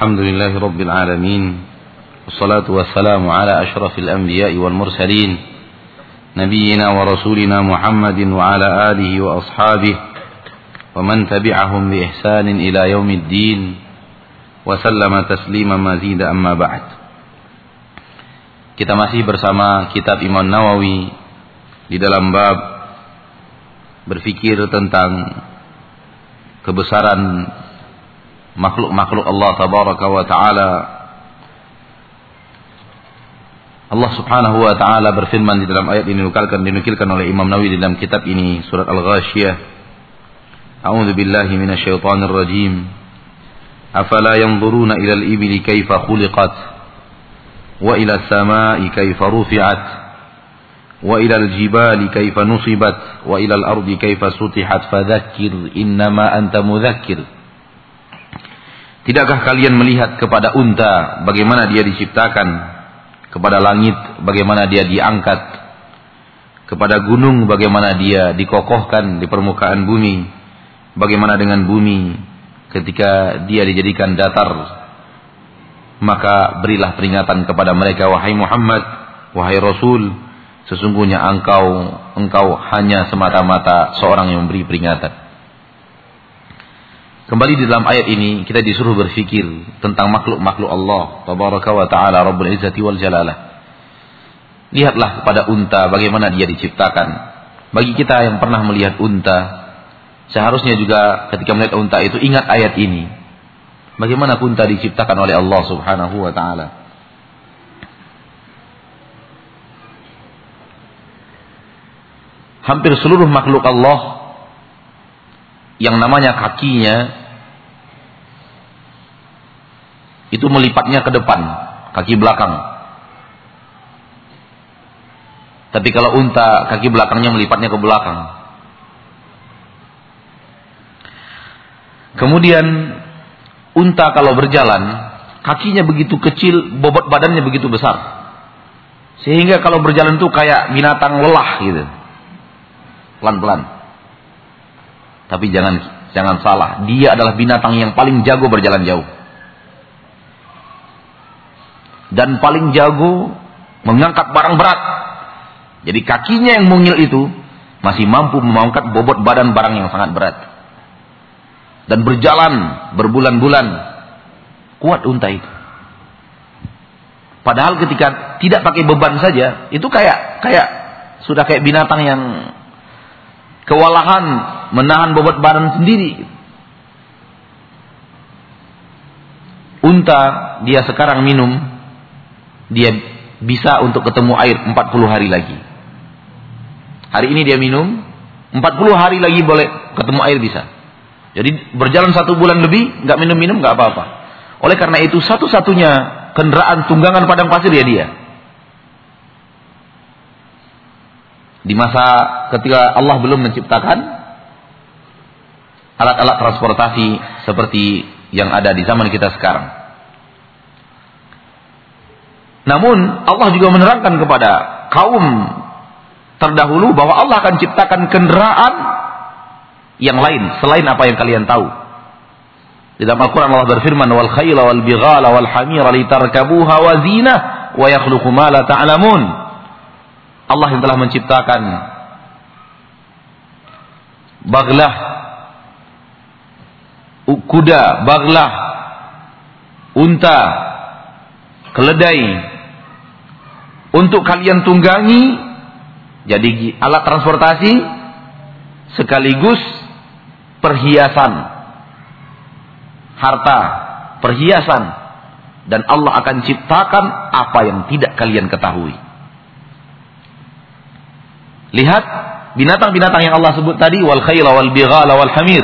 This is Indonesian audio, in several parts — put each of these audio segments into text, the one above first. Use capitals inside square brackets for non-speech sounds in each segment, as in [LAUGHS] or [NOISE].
الحمد لله رب العالمين والصلاة والسلام على أشرف الأنبياء والمرسلين نبينا ورسولنا محمد وعلى آله وأصحابه ومن تبعهم بإحسان إلى يوم الدين وسلم تسليما مزيدا أما بعد Kita masih bersama kitab Imam Nawawi di dalam bab berfikir tentang kebesaran makhluk-makhluk Allah tabaraka wa taala Allah Subhanahu wa taala berfirman di dalam ayat ini dinukilkan dinukilkan oleh Imam Nawawi di dalam kitab ini surat Al-Ghasyiyah A'udzu billahi minasyaitonir rajim Afala yanzuruna ila al-ibli kaifa khuliqat wa ila as-sama'i kaifa rufi'at wa ila al-jibali kaifa nusibat wa ila al-ardi kaifa sutihat fadhakkir innama anta mudzakkir Tidakkah kalian melihat kepada unta bagaimana dia diciptakan, kepada langit bagaimana dia diangkat, kepada gunung bagaimana dia dikokohkan di permukaan bumi, bagaimana dengan bumi ketika dia dijadikan datar. Maka berilah peringatan kepada mereka wahai Muhammad, wahai Rasul, sesungguhnya engkau engkau hanya semata-mata seorang yang memberi peringatan. Kembali di dalam ayat ini kita disuruh berfikir tentang makhluk-makhluk Allah tabaraka wa taala rabbul izzati wal jalalah. Lihatlah kepada unta bagaimana dia diciptakan. Bagi kita yang pernah melihat unta, seharusnya juga ketika melihat unta itu ingat ayat ini. Bagaimana unta diciptakan oleh Allah Subhanahu wa taala. Hampir seluruh makhluk Allah yang namanya kakinya itu melipatnya ke depan, kaki belakang. Tapi kalau unta, kaki belakangnya melipatnya ke belakang. Kemudian unta kalau berjalan, kakinya begitu kecil, bobot badannya begitu besar. Sehingga kalau berjalan itu kayak binatang lelah gitu. Pelan-pelan. Tapi jangan jangan salah, dia adalah binatang yang paling jago berjalan jauh dan paling jago mengangkat barang berat. Jadi kakinya yang mungil itu masih mampu mengangkat bobot badan barang yang sangat berat. Dan berjalan berbulan-bulan kuat unta itu. Padahal ketika tidak pakai beban saja, itu kayak kayak sudah kayak binatang yang kewalahan menahan bobot badan sendiri. Unta dia sekarang minum dia bisa untuk ketemu air 40 hari lagi. Hari ini dia minum, 40 hari lagi boleh ketemu air bisa. Jadi berjalan satu bulan lebih, nggak minum-minum nggak apa-apa. Oleh karena itu satu-satunya kendaraan tunggangan padang pasir ya dia. Di masa ketika Allah belum menciptakan alat-alat transportasi seperti yang ada di zaman kita sekarang. Namun Allah juga menerangkan kepada kaum terdahulu bahwa Allah akan ciptakan kendaraan yang lain selain apa yang kalian tahu. Di dalam Al-Quran Allah berfirman wal khayla wal bighala wal hamira litarkabuha wa zinah wa yakhluqu ma la ta'lamun. Allah yang telah menciptakan. Baglah. Kuda, baglah, unta, keledai. Untuk kalian tunggangi jadi alat transportasi sekaligus perhiasan. Harta perhiasan. Dan Allah akan ciptakan apa yang tidak kalian ketahui lihat binatang-binatang yang Allah sebut tadi wal khayla wal bighala wal hamir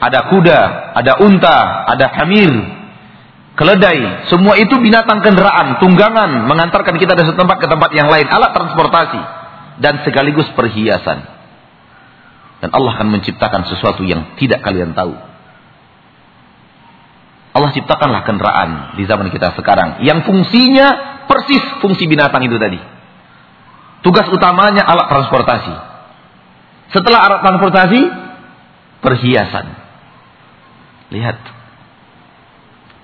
ada kuda ada unta ada hamir keledai, semua itu binatang kendaraan, tunggangan mengantarkan kita dari tempat ke tempat yang lain, alat transportasi dan sekaligus perhiasan. Dan Allah akan menciptakan sesuatu yang tidak kalian tahu. Allah ciptakanlah kendaraan di zaman kita sekarang yang fungsinya persis fungsi binatang itu tadi. Tugas utamanya alat transportasi. Setelah alat transportasi, perhiasan. Lihat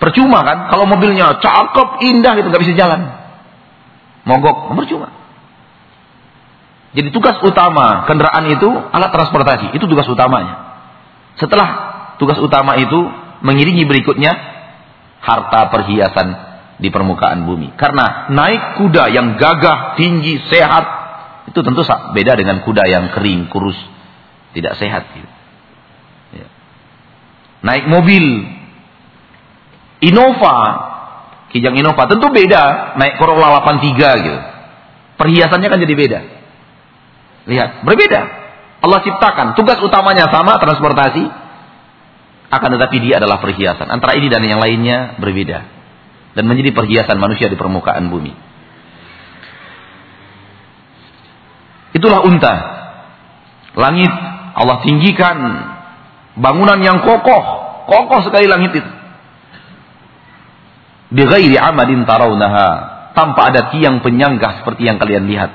Percuma kan kalau mobilnya cakep, indah itu nggak bisa jalan. Mogok, percuma. Jadi tugas utama kendaraan itu alat transportasi, itu tugas utamanya. Setelah tugas utama itu mengiringi berikutnya harta perhiasan di permukaan bumi. Karena naik kuda yang gagah, tinggi, sehat itu tentu beda dengan kuda yang kering, kurus, tidak sehat. Gitu. Ya. Naik mobil Innova, Kijang Innova tentu beda naik Corolla 83 gitu. Perhiasannya kan jadi beda. Lihat, berbeda. Allah ciptakan, tugas utamanya sama transportasi, akan tetapi dia adalah perhiasan. Antara ini dan yang lainnya berbeda. Dan menjadi perhiasan manusia di permukaan bumi. Itulah unta. Langit Allah tinggikan bangunan yang kokoh, kokoh sekali langit itu. Bighairi amadin tarawnaha, tanpa ada tiang penyangga seperti yang kalian lihat.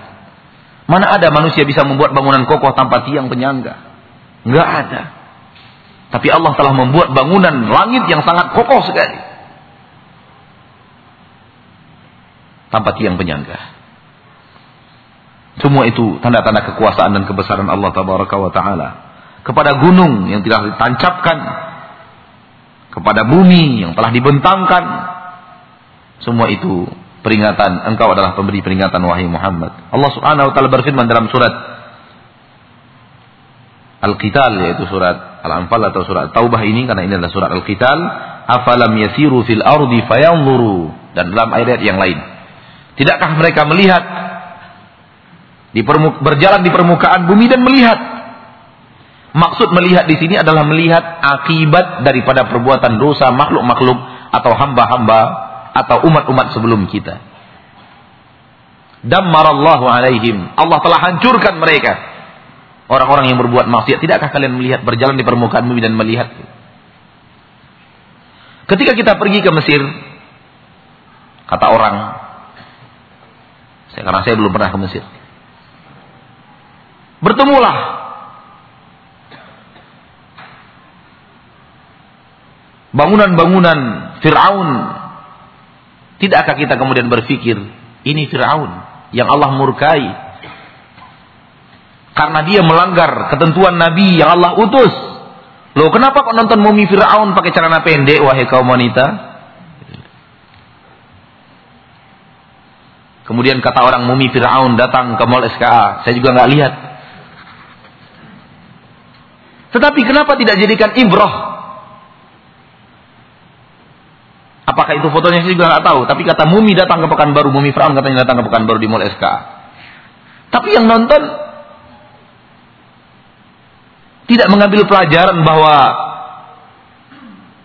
Mana ada manusia bisa membuat bangunan kokoh tanpa tiang penyangga? Enggak ada. Tapi Allah telah membuat bangunan langit yang sangat kokoh sekali. Tanpa tiang penyangga. Semua itu tanda-tanda kekuasaan dan kebesaran Allah Tabaraka wa Ta'ala. Kepada gunung yang telah ditancapkan. Kepada bumi yang telah dibentangkan semua itu peringatan. Engkau adalah pemberi peringatan wahai Muhammad. Allah Subhanahu wa taala berfirman dalam surat Al-Qital yaitu surat Al-Anfal atau surat Taubah ini karena ini adalah surat Al-Qital, afalam yasiru fil ardi fayanzuru dan dalam ayat yang lain. Tidakkah mereka melihat di berjalan di permukaan bumi dan melihat Maksud melihat di sini adalah melihat akibat daripada perbuatan dosa makhluk-makhluk atau hamba-hamba atau umat-umat sebelum kita. Dammarallahu alaihim. Allah telah hancurkan mereka. Orang-orang yang berbuat maksiat. Tidakkah kalian melihat berjalan di permukaan bumi dan melihat? Ketika kita pergi ke Mesir, kata orang, saya, karena saya belum pernah ke Mesir. Bertemulah bangunan-bangunan Fir'aun Tidakkah kita kemudian berpikir, ini Fir'aun yang Allah murkai. Karena dia melanggar ketentuan Nabi yang Allah utus. Loh kenapa kok nonton mumi Fir'aun pakai celana pendek wahai kaum wanita? Kemudian kata orang mumi Fir'aun datang ke mall SKA. Saya juga nggak lihat. Tetapi kenapa tidak jadikan ibrah Apakah itu fotonya saya juga nggak tahu. Tapi kata Mumi datang ke Pekanbaru, Mumi Firaun katanya datang ke Pekanbaru di Mall SK. Tapi yang nonton tidak mengambil pelajaran bahwa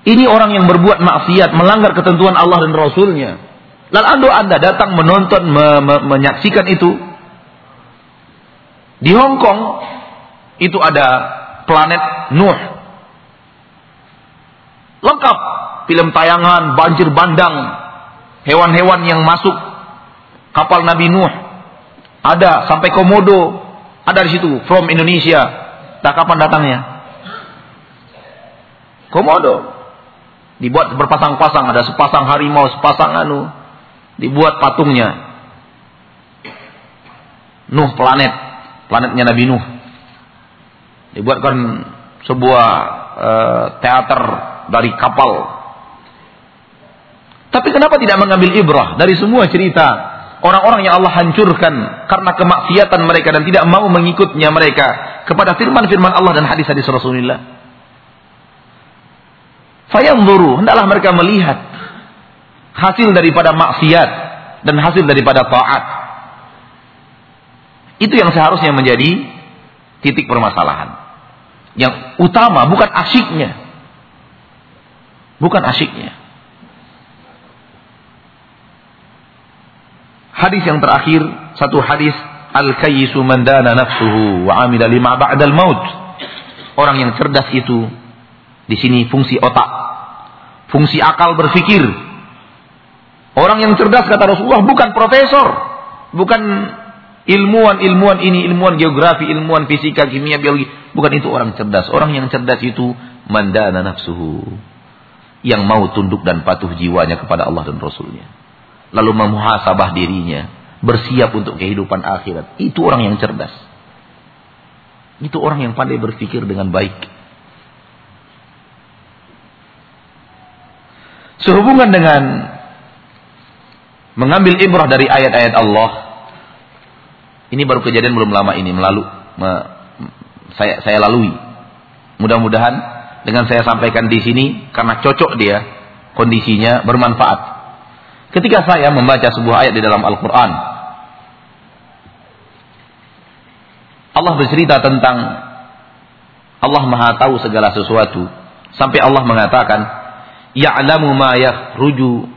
ini orang yang berbuat maksiat, melanggar ketentuan Allah dan Rasulnya. Lalu anda datang menonton, me, me, menyaksikan itu. Di Hong Kong itu ada planet Nuh. Lengkap film tayangan, banjir bandang, hewan-hewan yang masuk kapal Nabi Nuh. Ada sampai Komodo, ada di situ from Indonesia. Tak kapan datangnya? Komodo. Dibuat berpasang-pasang, ada sepasang harimau, sepasang anu. Dibuat patungnya. Nuh planet, planetnya Nabi Nuh. Dibuatkan sebuah uh, teater dari kapal tapi kenapa tidak mengambil ibrah dari semua cerita orang-orang yang Allah hancurkan karena kemaksiatan mereka dan tidak mau mengikutnya mereka kepada firman-firman Allah dan hadis-hadis Rasulullah. Fayanzuru, hendaklah mereka melihat hasil daripada maksiat dan hasil daripada taat. Itu yang seharusnya menjadi titik permasalahan. Yang utama bukan asyiknya. Bukan asyiknya. Hadis yang terakhir, satu hadis Al-kayyisu man dana nafsuhu wa amila lima ba'dal maut. Orang yang cerdas itu di sini fungsi otak, fungsi akal berpikir. Orang yang cerdas kata Rasulullah bukan profesor, bukan ilmuwan-ilmuwan ini, ilmuwan geografi, ilmuwan fisika, kimia, biologi, bukan itu orang cerdas. Orang yang cerdas itu mandana nafsuhu. yang mau tunduk dan patuh jiwanya kepada Allah dan Rasulnya. Lalu memuhasabah dirinya, bersiap untuk kehidupan akhirat. Itu orang yang cerdas. Itu orang yang pandai berpikir dengan baik. Sehubungan dengan mengambil ibrah dari ayat-ayat Allah, ini baru kejadian belum lama ini melalu me, saya saya lalui. Mudah-mudahan dengan saya sampaikan di sini karena cocok dia kondisinya bermanfaat. Ketika saya membaca sebuah ayat di dalam Al-Qur'an Allah bercerita tentang Allah Maha tahu segala sesuatu sampai Allah mengatakan ya'lamu ma yakhruju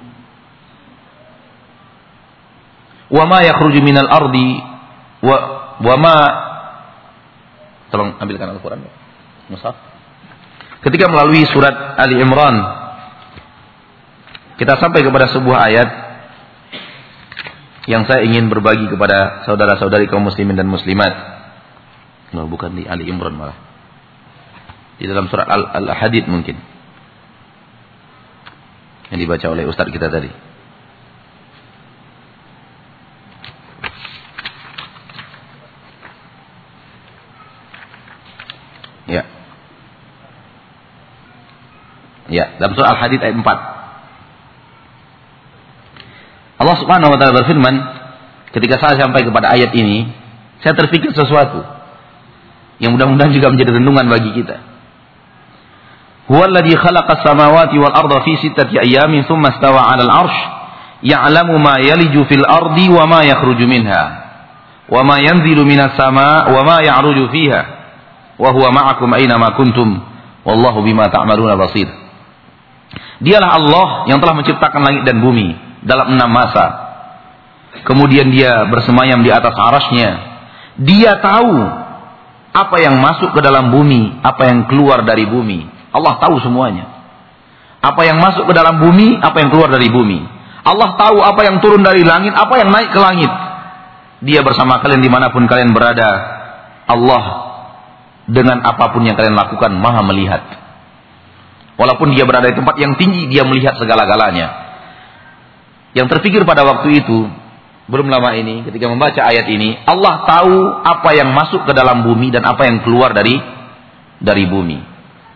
wa ma yakhruju minal ardi wa wa tolong ambilkan Al-Qur'an Musaf ketika melalui surat Ali Imran kita sampai kepada sebuah ayat yang saya ingin berbagi kepada saudara-saudari kaum muslimin dan muslimat. No, bukan di Ali Imran malah. Di dalam surat Al-Hadid mungkin yang dibaca oleh ustaz kita tadi. Ya. Ya, dalam surah Al-Hadid ayat 4. Allah Subhanahu wa taala berfirman, ketika saya sampai kepada ayat ini, saya terpikir sesuatu yang mudah-mudahan juga menjadi renungan bagi kita. Huwallazi khalaqas samawati wal arda fi sittati ayyamin tsumma istawa 'alal 'arsy ya'lamu ma yaliju fil ardi wa ma yakhruju minha wa ma yanzilu minas sama wa ma ya'ruju fiha wa huwa ma'akum aina ma kuntum wallahu bima ta'maluna basir Dialah Allah yang telah menciptakan langit dan bumi dalam enam masa. Kemudian dia bersemayam di atas arasnya. Dia tahu apa yang masuk ke dalam bumi, apa yang keluar dari bumi. Allah tahu semuanya. Apa yang masuk ke dalam bumi, apa yang keluar dari bumi. Allah tahu apa yang turun dari langit, apa yang naik ke langit. Dia bersama kalian di mana pun kalian berada. Allah dengan apa pun yang kalian lakukan maha melihat. Walaupun dia berada di tempat yang tinggi, dia melihat segala-galanya. Yang terpikir pada waktu itu, belum lama ini, ketika membaca ayat ini, Allah tahu apa yang masuk ke dalam bumi dan apa yang keluar dari dari bumi.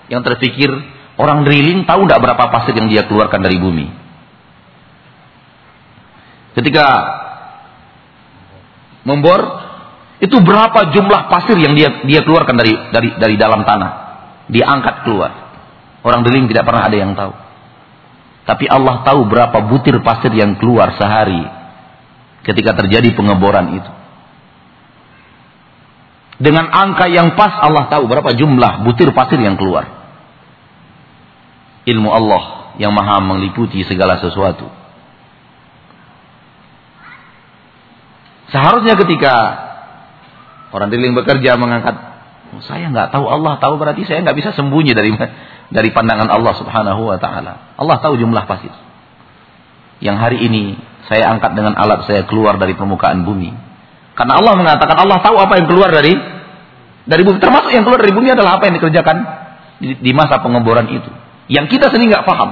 Yang terpikir orang drilling tahu tidak berapa pasir yang dia keluarkan dari bumi. Ketika membor itu berapa jumlah pasir yang dia dia keluarkan dari dari dari dalam tanah, diangkat keluar. Orang drilling tidak pernah ada yang tahu. Tapi Allah tahu berapa butir pasir yang keluar sehari ketika terjadi pengeboran itu. Dengan angka yang pas Allah tahu berapa jumlah butir pasir yang keluar ilmu Allah yang maha meliputi segala sesuatu. Seharusnya ketika orang diriling bekerja mengangkat, oh, saya nggak tahu Allah tahu berarti saya nggak bisa sembunyi dari dari pandangan Allah Subhanahu Wa Taala. Allah tahu jumlah pasir. Yang hari ini saya angkat dengan alat saya keluar dari permukaan bumi. Karena Allah mengatakan Allah tahu apa yang keluar dari dari bumi. Termasuk yang keluar dari bumi adalah apa yang dikerjakan di, di masa pengeboran itu. Yang kita sendiri nggak paham.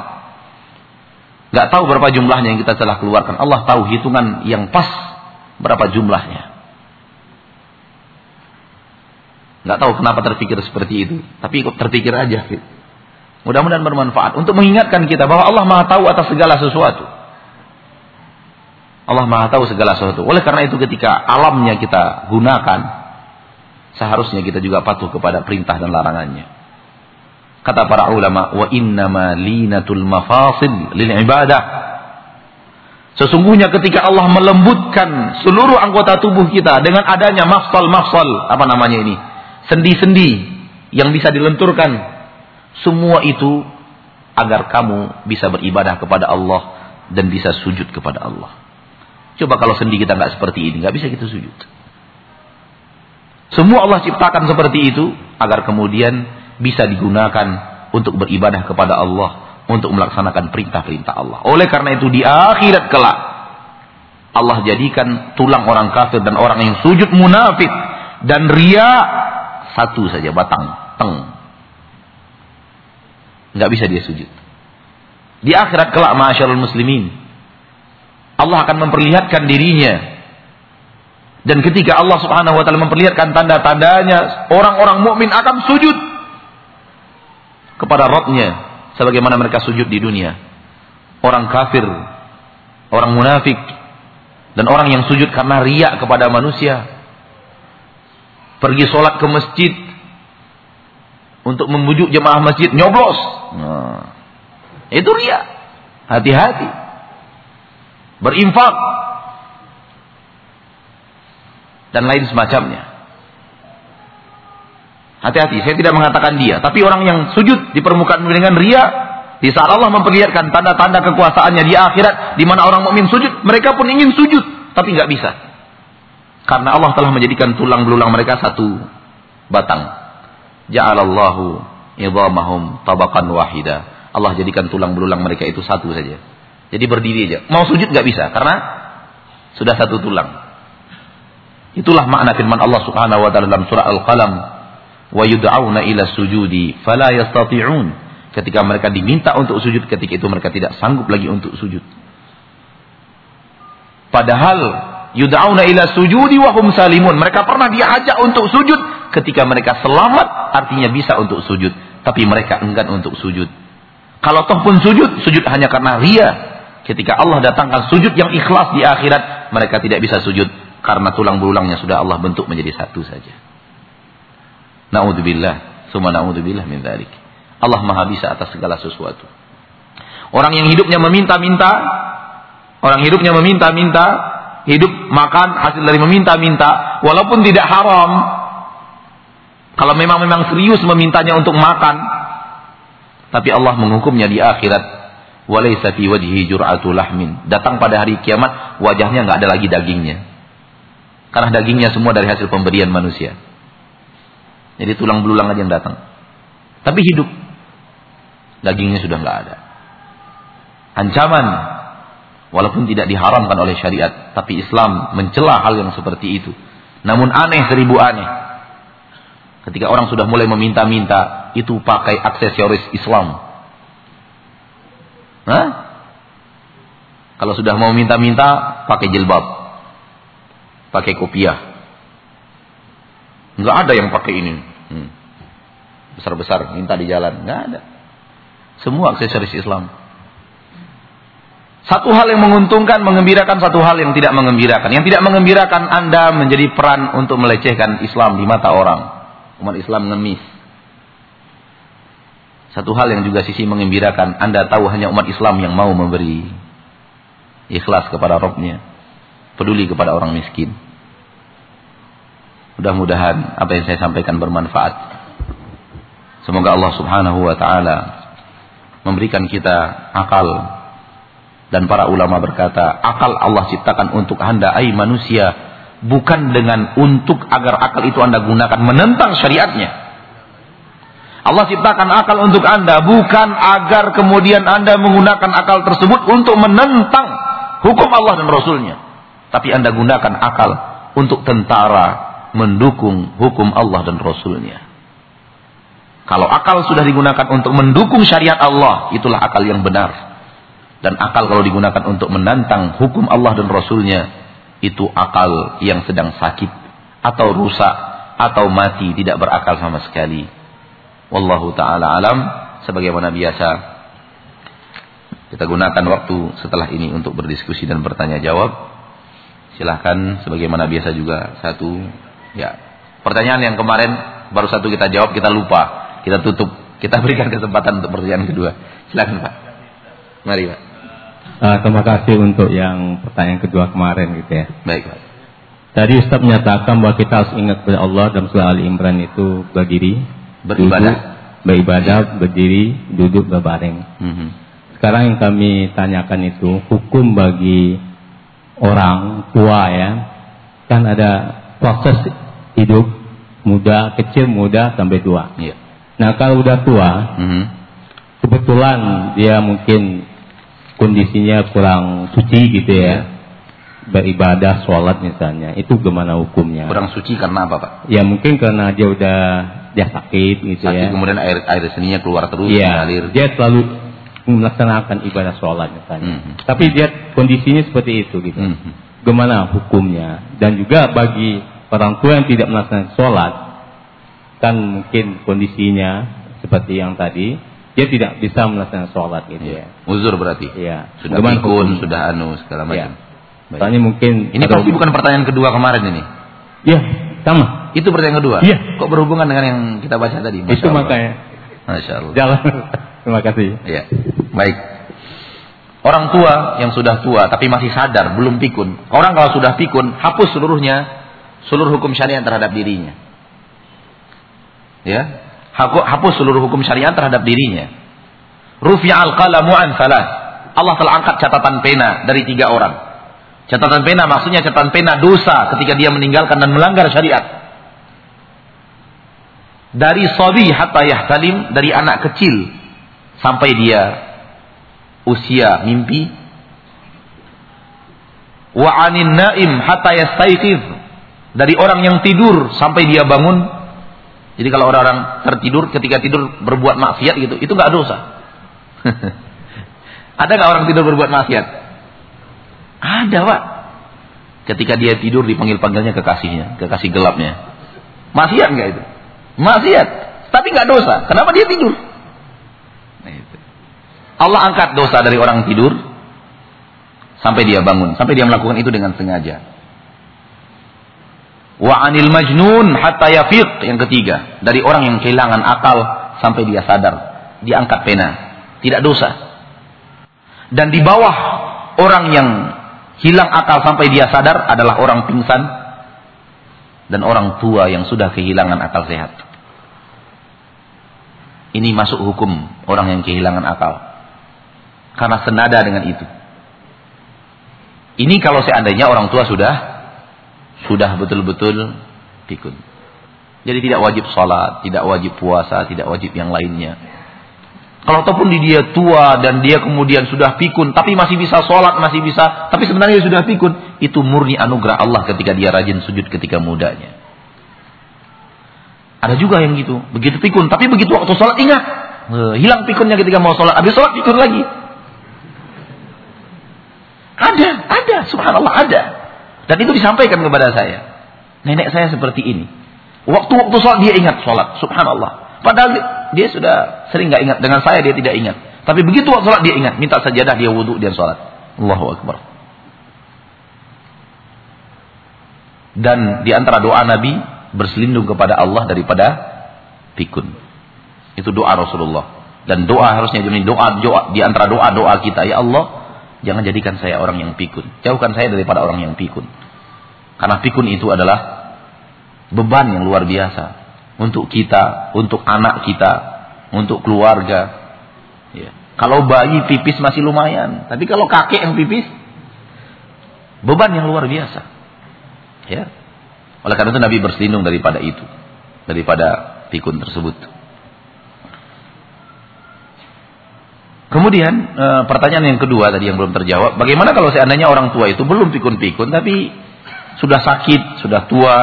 Nggak tahu berapa jumlahnya yang kita telah keluarkan. Allah tahu hitungan yang pas berapa jumlahnya. Nggak tahu kenapa terpikir seperti itu. Tapi ikut terpikir aja. Mudah-mudahan bermanfaat. Untuk mengingatkan kita bahwa Allah maha tahu atas segala sesuatu. Allah maha tahu segala sesuatu. Oleh karena itu ketika alamnya kita gunakan. Seharusnya kita juga patuh kepada perintah dan larangannya. Kata para ulama, wa innama linatul mafasid lil ibadah. Sesungguhnya ketika Allah melembutkan seluruh anggota tubuh kita dengan adanya mafsal-mafsal, apa namanya ini? Sendi-sendi yang bisa dilenturkan. Semua itu agar kamu bisa beribadah kepada Allah dan bisa sujud kepada Allah. Coba kalau sendi kita nggak seperti ini, nggak bisa kita sujud. Semua Allah ciptakan seperti itu agar kemudian bisa digunakan untuk beribadah kepada Allah, untuk melaksanakan perintah-perintah Allah. Oleh karena itu di akhirat kelak Allah jadikan tulang orang kafir dan orang yang sujud munafik dan ria satu saja batang, teng. Nggak bisa dia sujud. Di akhirat kelak masyarul muslimin. Allah akan memperlihatkan dirinya. Dan ketika Allah Subhanahu wa taala memperlihatkan tanda-tandanya, orang-orang mukmin akan sujud kepada Rabbnya sebagaimana mereka sujud di dunia. Orang kafir, orang munafik, dan orang yang sujud karena riak kepada manusia. Pergi sholat ke masjid untuk membujuk jemaah masjid nyoblos. Nah, itu ria. Hati-hati. Berinfak. Dan lain semacamnya. Hati-hati, saya tidak mengatakan dia. Tapi orang yang sujud di permukaan dengan ria, di saat Allah memperlihatkan tanda-tanda kekuasaannya di akhirat, di mana orang mukmin sujud, mereka pun ingin sujud, tapi nggak bisa. Karena Allah telah menjadikan tulang belulang mereka satu batang. Ja'alallahu idhamahum tabakan wahida. Allah jadikan tulang belulang mereka itu satu saja. Jadi berdiri aja. Mau sujud nggak bisa karena sudah satu tulang. Itulah makna firman Allah Subhanahu wa taala dalam surah Al-Qalam, "Wa yud'auna ila sujudi fala yastati'un." Ketika mereka diminta untuk sujud, ketika itu mereka tidak sanggup lagi untuk sujud. Padahal yud'auna ila sujudi wa salimun. Mereka pernah diajak untuk sujud ketika mereka selamat, artinya bisa untuk sujud, tapi mereka enggan untuk sujud. Kalau toh pun sujud, sujud hanya karena ria. Ketika Allah datangkan sujud yang ikhlas di akhirat, mereka tidak bisa sujud karena tulang belulangnya sudah Allah bentuk menjadi satu saja. Naudzubillah, summa naudzubillah min dzalik. Allah Maha bisa atas segala sesuatu. Orang yang hidupnya meminta-minta, orang hidupnya meminta-minta, hidup makan hasil dari meminta-minta, walaupun tidak haram. Kalau memang memang serius memintanya untuk makan, tapi Allah menghukumnya di akhirat. Walaysa fi wajhi jur'atu. Datang pada hari kiamat, wajahnya nggak ada lagi dagingnya. Karena dagingnya semua dari hasil pemberian manusia. Jadi tulang belulang aja yang datang. Tapi hidup. Dagingnya sudah nggak ada. Ancaman. Walaupun tidak diharamkan oleh syariat. Tapi Islam mencela hal yang seperti itu. Namun aneh seribu aneh. Ketika orang sudah mulai meminta-minta, itu pakai aksesoris Islam. Hah? Kalau sudah mau minta-minta, pakai jilbab. Pakai kopiah. Enggak ada yang pakai ini. Hmm. Besar-besar minta di jalan, enggak ada. Semua aksesoris Islam. Satu hal yang menguntungkan, mengembirakan, satu hal yang tidak mengembirakan. Yang tidak mengembirakan Anda menjadi peran untuk melecehkan Islam di mata orang umat Islam ngemis. Satu hal yang juga sisi mengembirakan, Anda tahu hanya umat Islam yang mau memberi ikhlas kepada Robnya, peduli kepada orang miskin. Mudah-mudahan apa yang saya sampaikan bermanfaat. Semoga Allah Subhanahu wa taala memberikan kita akal dan para ulama berkata, akal Allah ciptakan untuk Anda ai manusia bukan dengan untuk agar akal itu Anda gunakan menentang syariatnya. Allah ciptakan akal untuk Anda bukan agar kemudian Anda menggunakan akal tersebut untuk menentang hukum Allah dan Rasulnya. Tapi Anda gunakan akal untuk tentara mendukung hukum Allah dan Rasulnya. Kalau akal sudah digunakan untuk mendukung syariat Allah, itulah akal yang benar. Dan akal kalau digunakan untuk menantang hukum Allah dan Rasulnya, itu akal yang sedang sakit atau rusak atau mati tidak berakal sama sekali. Wallahu taala alam sebagaimana biasa kita gunakan waktu setelah ini untuk berdiskusi dan bertanya jawab. Silahkan sebagaimana biasa juga satu ya pertanyaan yang kemarin baru satu kita jawab kita lupa kita tutup kita berikan kesempatan untuk pertanyaan kedua. Silakan Pak. Mari Pak. Uh, terima kasih untuk yang pertanyaan kedua kemarin gitu ya. Baik. Tadi Ustaz menyatakan bahwa kita harus ingat kepada Allah dalam surah Ali Imran itu berdiri, beribadah, duduk, beribadah, berdiri, duduk, berbaring. Mm -hmm. Sekarang yang kami tanyakan itu hukum bagi orang tua ya, kan ada proses hidup muda, kecil, muda sampai tua. Yeah. Nah kalau udah tua, mm -hmm. kebetulan dia mungkin kondisinya kurang suci gitu ya. Iya. Beribadah, sholat misalnya, itu gimana hukumnya? Kurang suci karena apa Pak? Ya mungkin karena dia udah dia sakit gitu sakit, ya. kemudian air air seninya keluar terus ya, mengalir. Dia selalu melaksanakan ibadah sholat misalnya. Hmm. Tapi dia kondisinya seperti itu gitu. Hmm. Gimana hukumnya? Dan juga bagi orang tua yang tidak melaksanakan sholat, kan mungkin kondisinya seperti yang tadi, dia tidak bisa melaksanakan sholat gitu ya. Uzur berarti. Iya. Sudah pikun, sudah anu segala macam. Ya. Soalnya mungkin ini pasti bukan pertanyaan kedua kemarin ini. Iya, sama. Itu pertanyaan kedua. Iya. Kok berhubungan dengan yang kita baca tadi? Masya Itu Allah. makanya. Masya Allah. Jalan. [LAUGHS] Terima kasih. Iya. Baik. Orang tua yang sudah tua tapi masih sadar belum pikun. Orang kalau sudah pikun hapus seluruhnya seluruh hukum syariat terhadap dirinya. Ya. Hapus seluruh hukum syariat terhadap dirinya. Rufi'al qalamu an salat. Allah telah angkat catatan pena dari tiga orang. Catatan pena maksudnya catatan pena dosa ketika dia meninggalkan dan melanggar syariat. Dari sabi hatta yahtalim, dari anak kecil sampai dia usia mimpi wa anin naim hatta yastayqiz dari orang yang tidur sampai dia bangun jadi kalau orang-orang tertidur ketika tidur berbuat maksiat gitu itu nggak dosa. [LAUGHS] Ada nggak orang tidur berbuat maksiat? Ada pak. Ketika dia tidur dipanggil panggilnya kekasihnya kekasih gelapnya. Maksiat nggak itu? Maksiat. Tapi nggak dosa. Kenapa dia tidur? Allah angkat dosa dari orang tidur sampai dia bangun, sampai dia melakukan itu dengan sengaja. Wa anil majnun hatta yafiq yang ketiga, dari orang yang kehilangan akal sampai dia sadar, diangkat pena, tidak dosa. Dan di bawah orang yang hilang akal sampai dia sadar adalah orang pingsan dan orang tua yang sudah kehilangan akal sehat. Ini masuk hukum orang yang kehilangan akal. Karena senada dengan itu. Ini kalau seandainya orang tua sudah sudah betul-betul pikun. Jadi tidak wajib sholat, tidak wajib puasa, tidak wajib yang lainnya. Kalau ataupun di dia tua dan dia kemudian sudah pikun, tapi masih bisa sholat, masih bisa, tapi sebenarnya sudah pikun, itu murni anugerah Allah ketika dia rajin sujud ketika mudanya. Ada juga yang gitu, begitu pikun, tapi begitu waktu sholat ingat, eh, hilang pikunnya ketika mau sholat, habis sholat pikun lagi. Ada, ada, subhanallah ada. Dan itu disampaikan kepada saya. Nenek saya seperti ini. Waktu-waktu sholat dia ingat sholat, subhanallah. Padahal dia sudah sering nggak ingat. Dengan saya dia tidak ingat. Tapi begitu waktu sholat dia ingat. Minta sajadah dia wudhu dia sholat. Allahu Akbar. Dan di antara doa Nabi berselindung kepada Allah daripada pikun. Itu doa Rasulullah. Dan doa harusnya jadi doa, doa di antara doa-doa kita ya Allah Jangan jadikan saya orang yang pikun. Jauhkan saya daripada orang yang pikun. Karena pikun itu adalah beban yang luar biasa. Untuk kita, untuk anak kita, untuk keluarga. Ya. Kalau bayi pipis masih lumayan. Tapi kalau kakek yang pipis, beban yang luar biasa. Ya. Oleh karena itu Nabi berselindung daripada itu. Daripada pikun tersebut. Kemudian e, pertanyaan yang kedua tadi yang belum terjawab, bagaimana kalau seandainya orang tua itu belum pikun-pikun tapi sudah sakit, sudah tua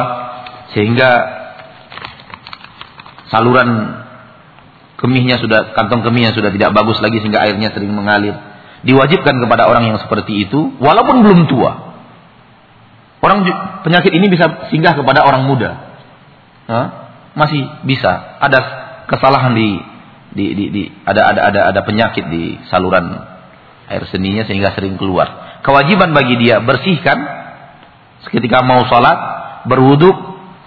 sehingga saluran kemihnya sudah kantong kemihnya sudah tidak bagus lagi sehingga airnya sering mengalir. Diwajibkan kepada orang yang seperti itu walaupun belum tua. Orang penyakit ini bisa singgah kepada orang muda. Hah? Masih bisa. Ada kesalahan di di, di, di ada ada ada ada penyakit di saluran air seninya sehingga sering keluar. Kewajiban bagi dia bersihkan ketika mau sholat, berwuduk,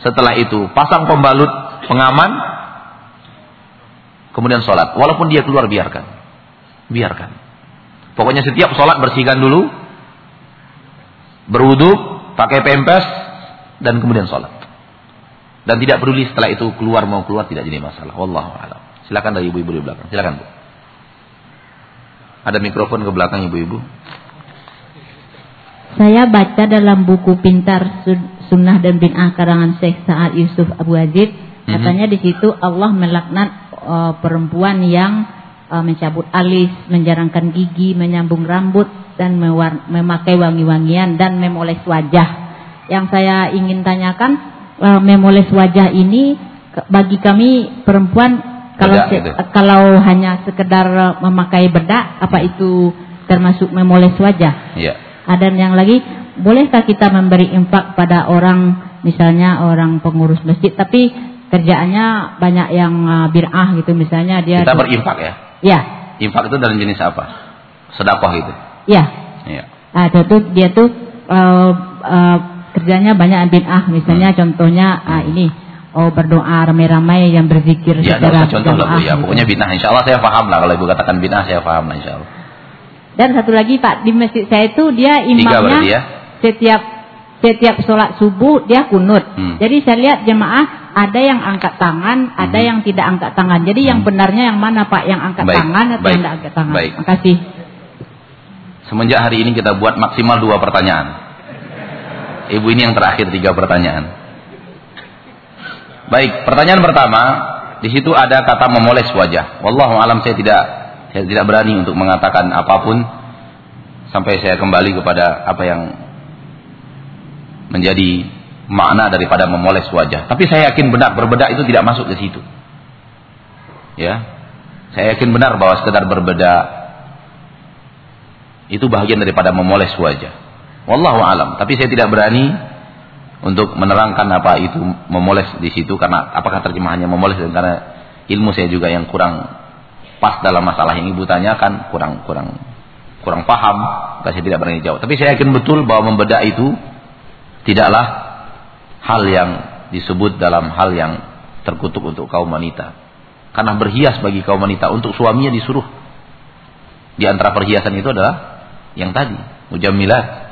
setelah itu pasang pembalut pengaman, kemudian sholat. Walaupun dia keluar biarkan, biarkan. Pokoknya setiap sholat bersihkan dulu, berwuduk, pakai pempes, dan kemudian sholat. Dan tidak peduli setelah itu keluar mau keluar tidak jadi masalah. Wallahu a'lam. Silakan dari ibu-ibu di belakang. Silakan, Bu. Ada mikrofon ke belakang ibu-ibu. Saya baca dalam buku Pintar Sunnah dan Bin'ah karangan Syekh Sa'ad Yusuf Abu Aziz, mhm. katanya mm -hmm. di situ Allah melaknat uh, perempuan yang uh, mencabut alis, menjarangkan gigi, menyambung rambut dan memakai wangi-wangian dan memoles wajah. Yang saya ingin tanyakan, uh, memoles wajah ini bagi kami perempuan Kalau bedak, gitu. kalau hanya sekedar memakai bedak, apa itu termasuk memoles wajah? Iya. Ada yang lagi, bolehkah kita memberi infak pada orang, misalnya orang pengurus masjid, tapi kerjaannya banyak yang uh, birah gitu, misalnya dia. Kita berinfak ya? Iya. Infak itu dalam jenis apa? Sedekah gitu. Iya. Iya. Nah, itu dia tuh uh, uh, kerjanya banyak bid'ah, misalnya hmm. contohnya uh, ini oh berdoa ramai-ramai yang berzikir ya, secara contoh lah Bu ya. Pokoknya bid'ah insya Allah saya paham lah kalau Ibu katakan bid'ah saya paham lah insya Allah. Dan satu lagi Pak di masjid saya itu dia imamnya ya? setiap setiap sholat subuh dia kunut. Hmm. Jadi saya lihat jemaah ada yang angkat tangan, hmm. ada yang tidak angkat tangan. Jadi hmm. yang benarnya yang mana Pak? Yang angkat Baik. tangan atau Baik. yang tidak angkat tangan? Baik. Terima kasih. Semenjak hari ini kita buat maksimal dua pertanyaan. Ibu ini yang terakhir tiga pertanyaan. Baik, pertanyaan pertama, di situ ada kata memoles wajah. Wallahu alam saya tidak saya tidak berani untuk mengatakan apa pun sampai saya kembali kepada apa yang menjadi makna daripada memoles wajah. Tapi saya yakin benar berbeda itu tidak masuk ke situ. Ya. Saya yakin benar bahwa sekedar berbeda itu bagian daripada memoles wajah. Wallahu alam, tapi saya tidak berani untuk menerangkan apa itu memoles di situ karena apakah terjemahannya memoles dan karena ilmu saya juga yang kurang pas dalam masalah yang ibu tanyakan kurang kurang kurang paham maka saya tidak berani jawab. Tapi saya yakin betul bahwa membedah itu tidaklah hal yang disebut dalam hal yang terkutuk untuk kaum wanita. Karena berhias bagi kaum wanita untuk suaminya disuruh. Di antara perhiasan itu adalah yang tadi mujammilat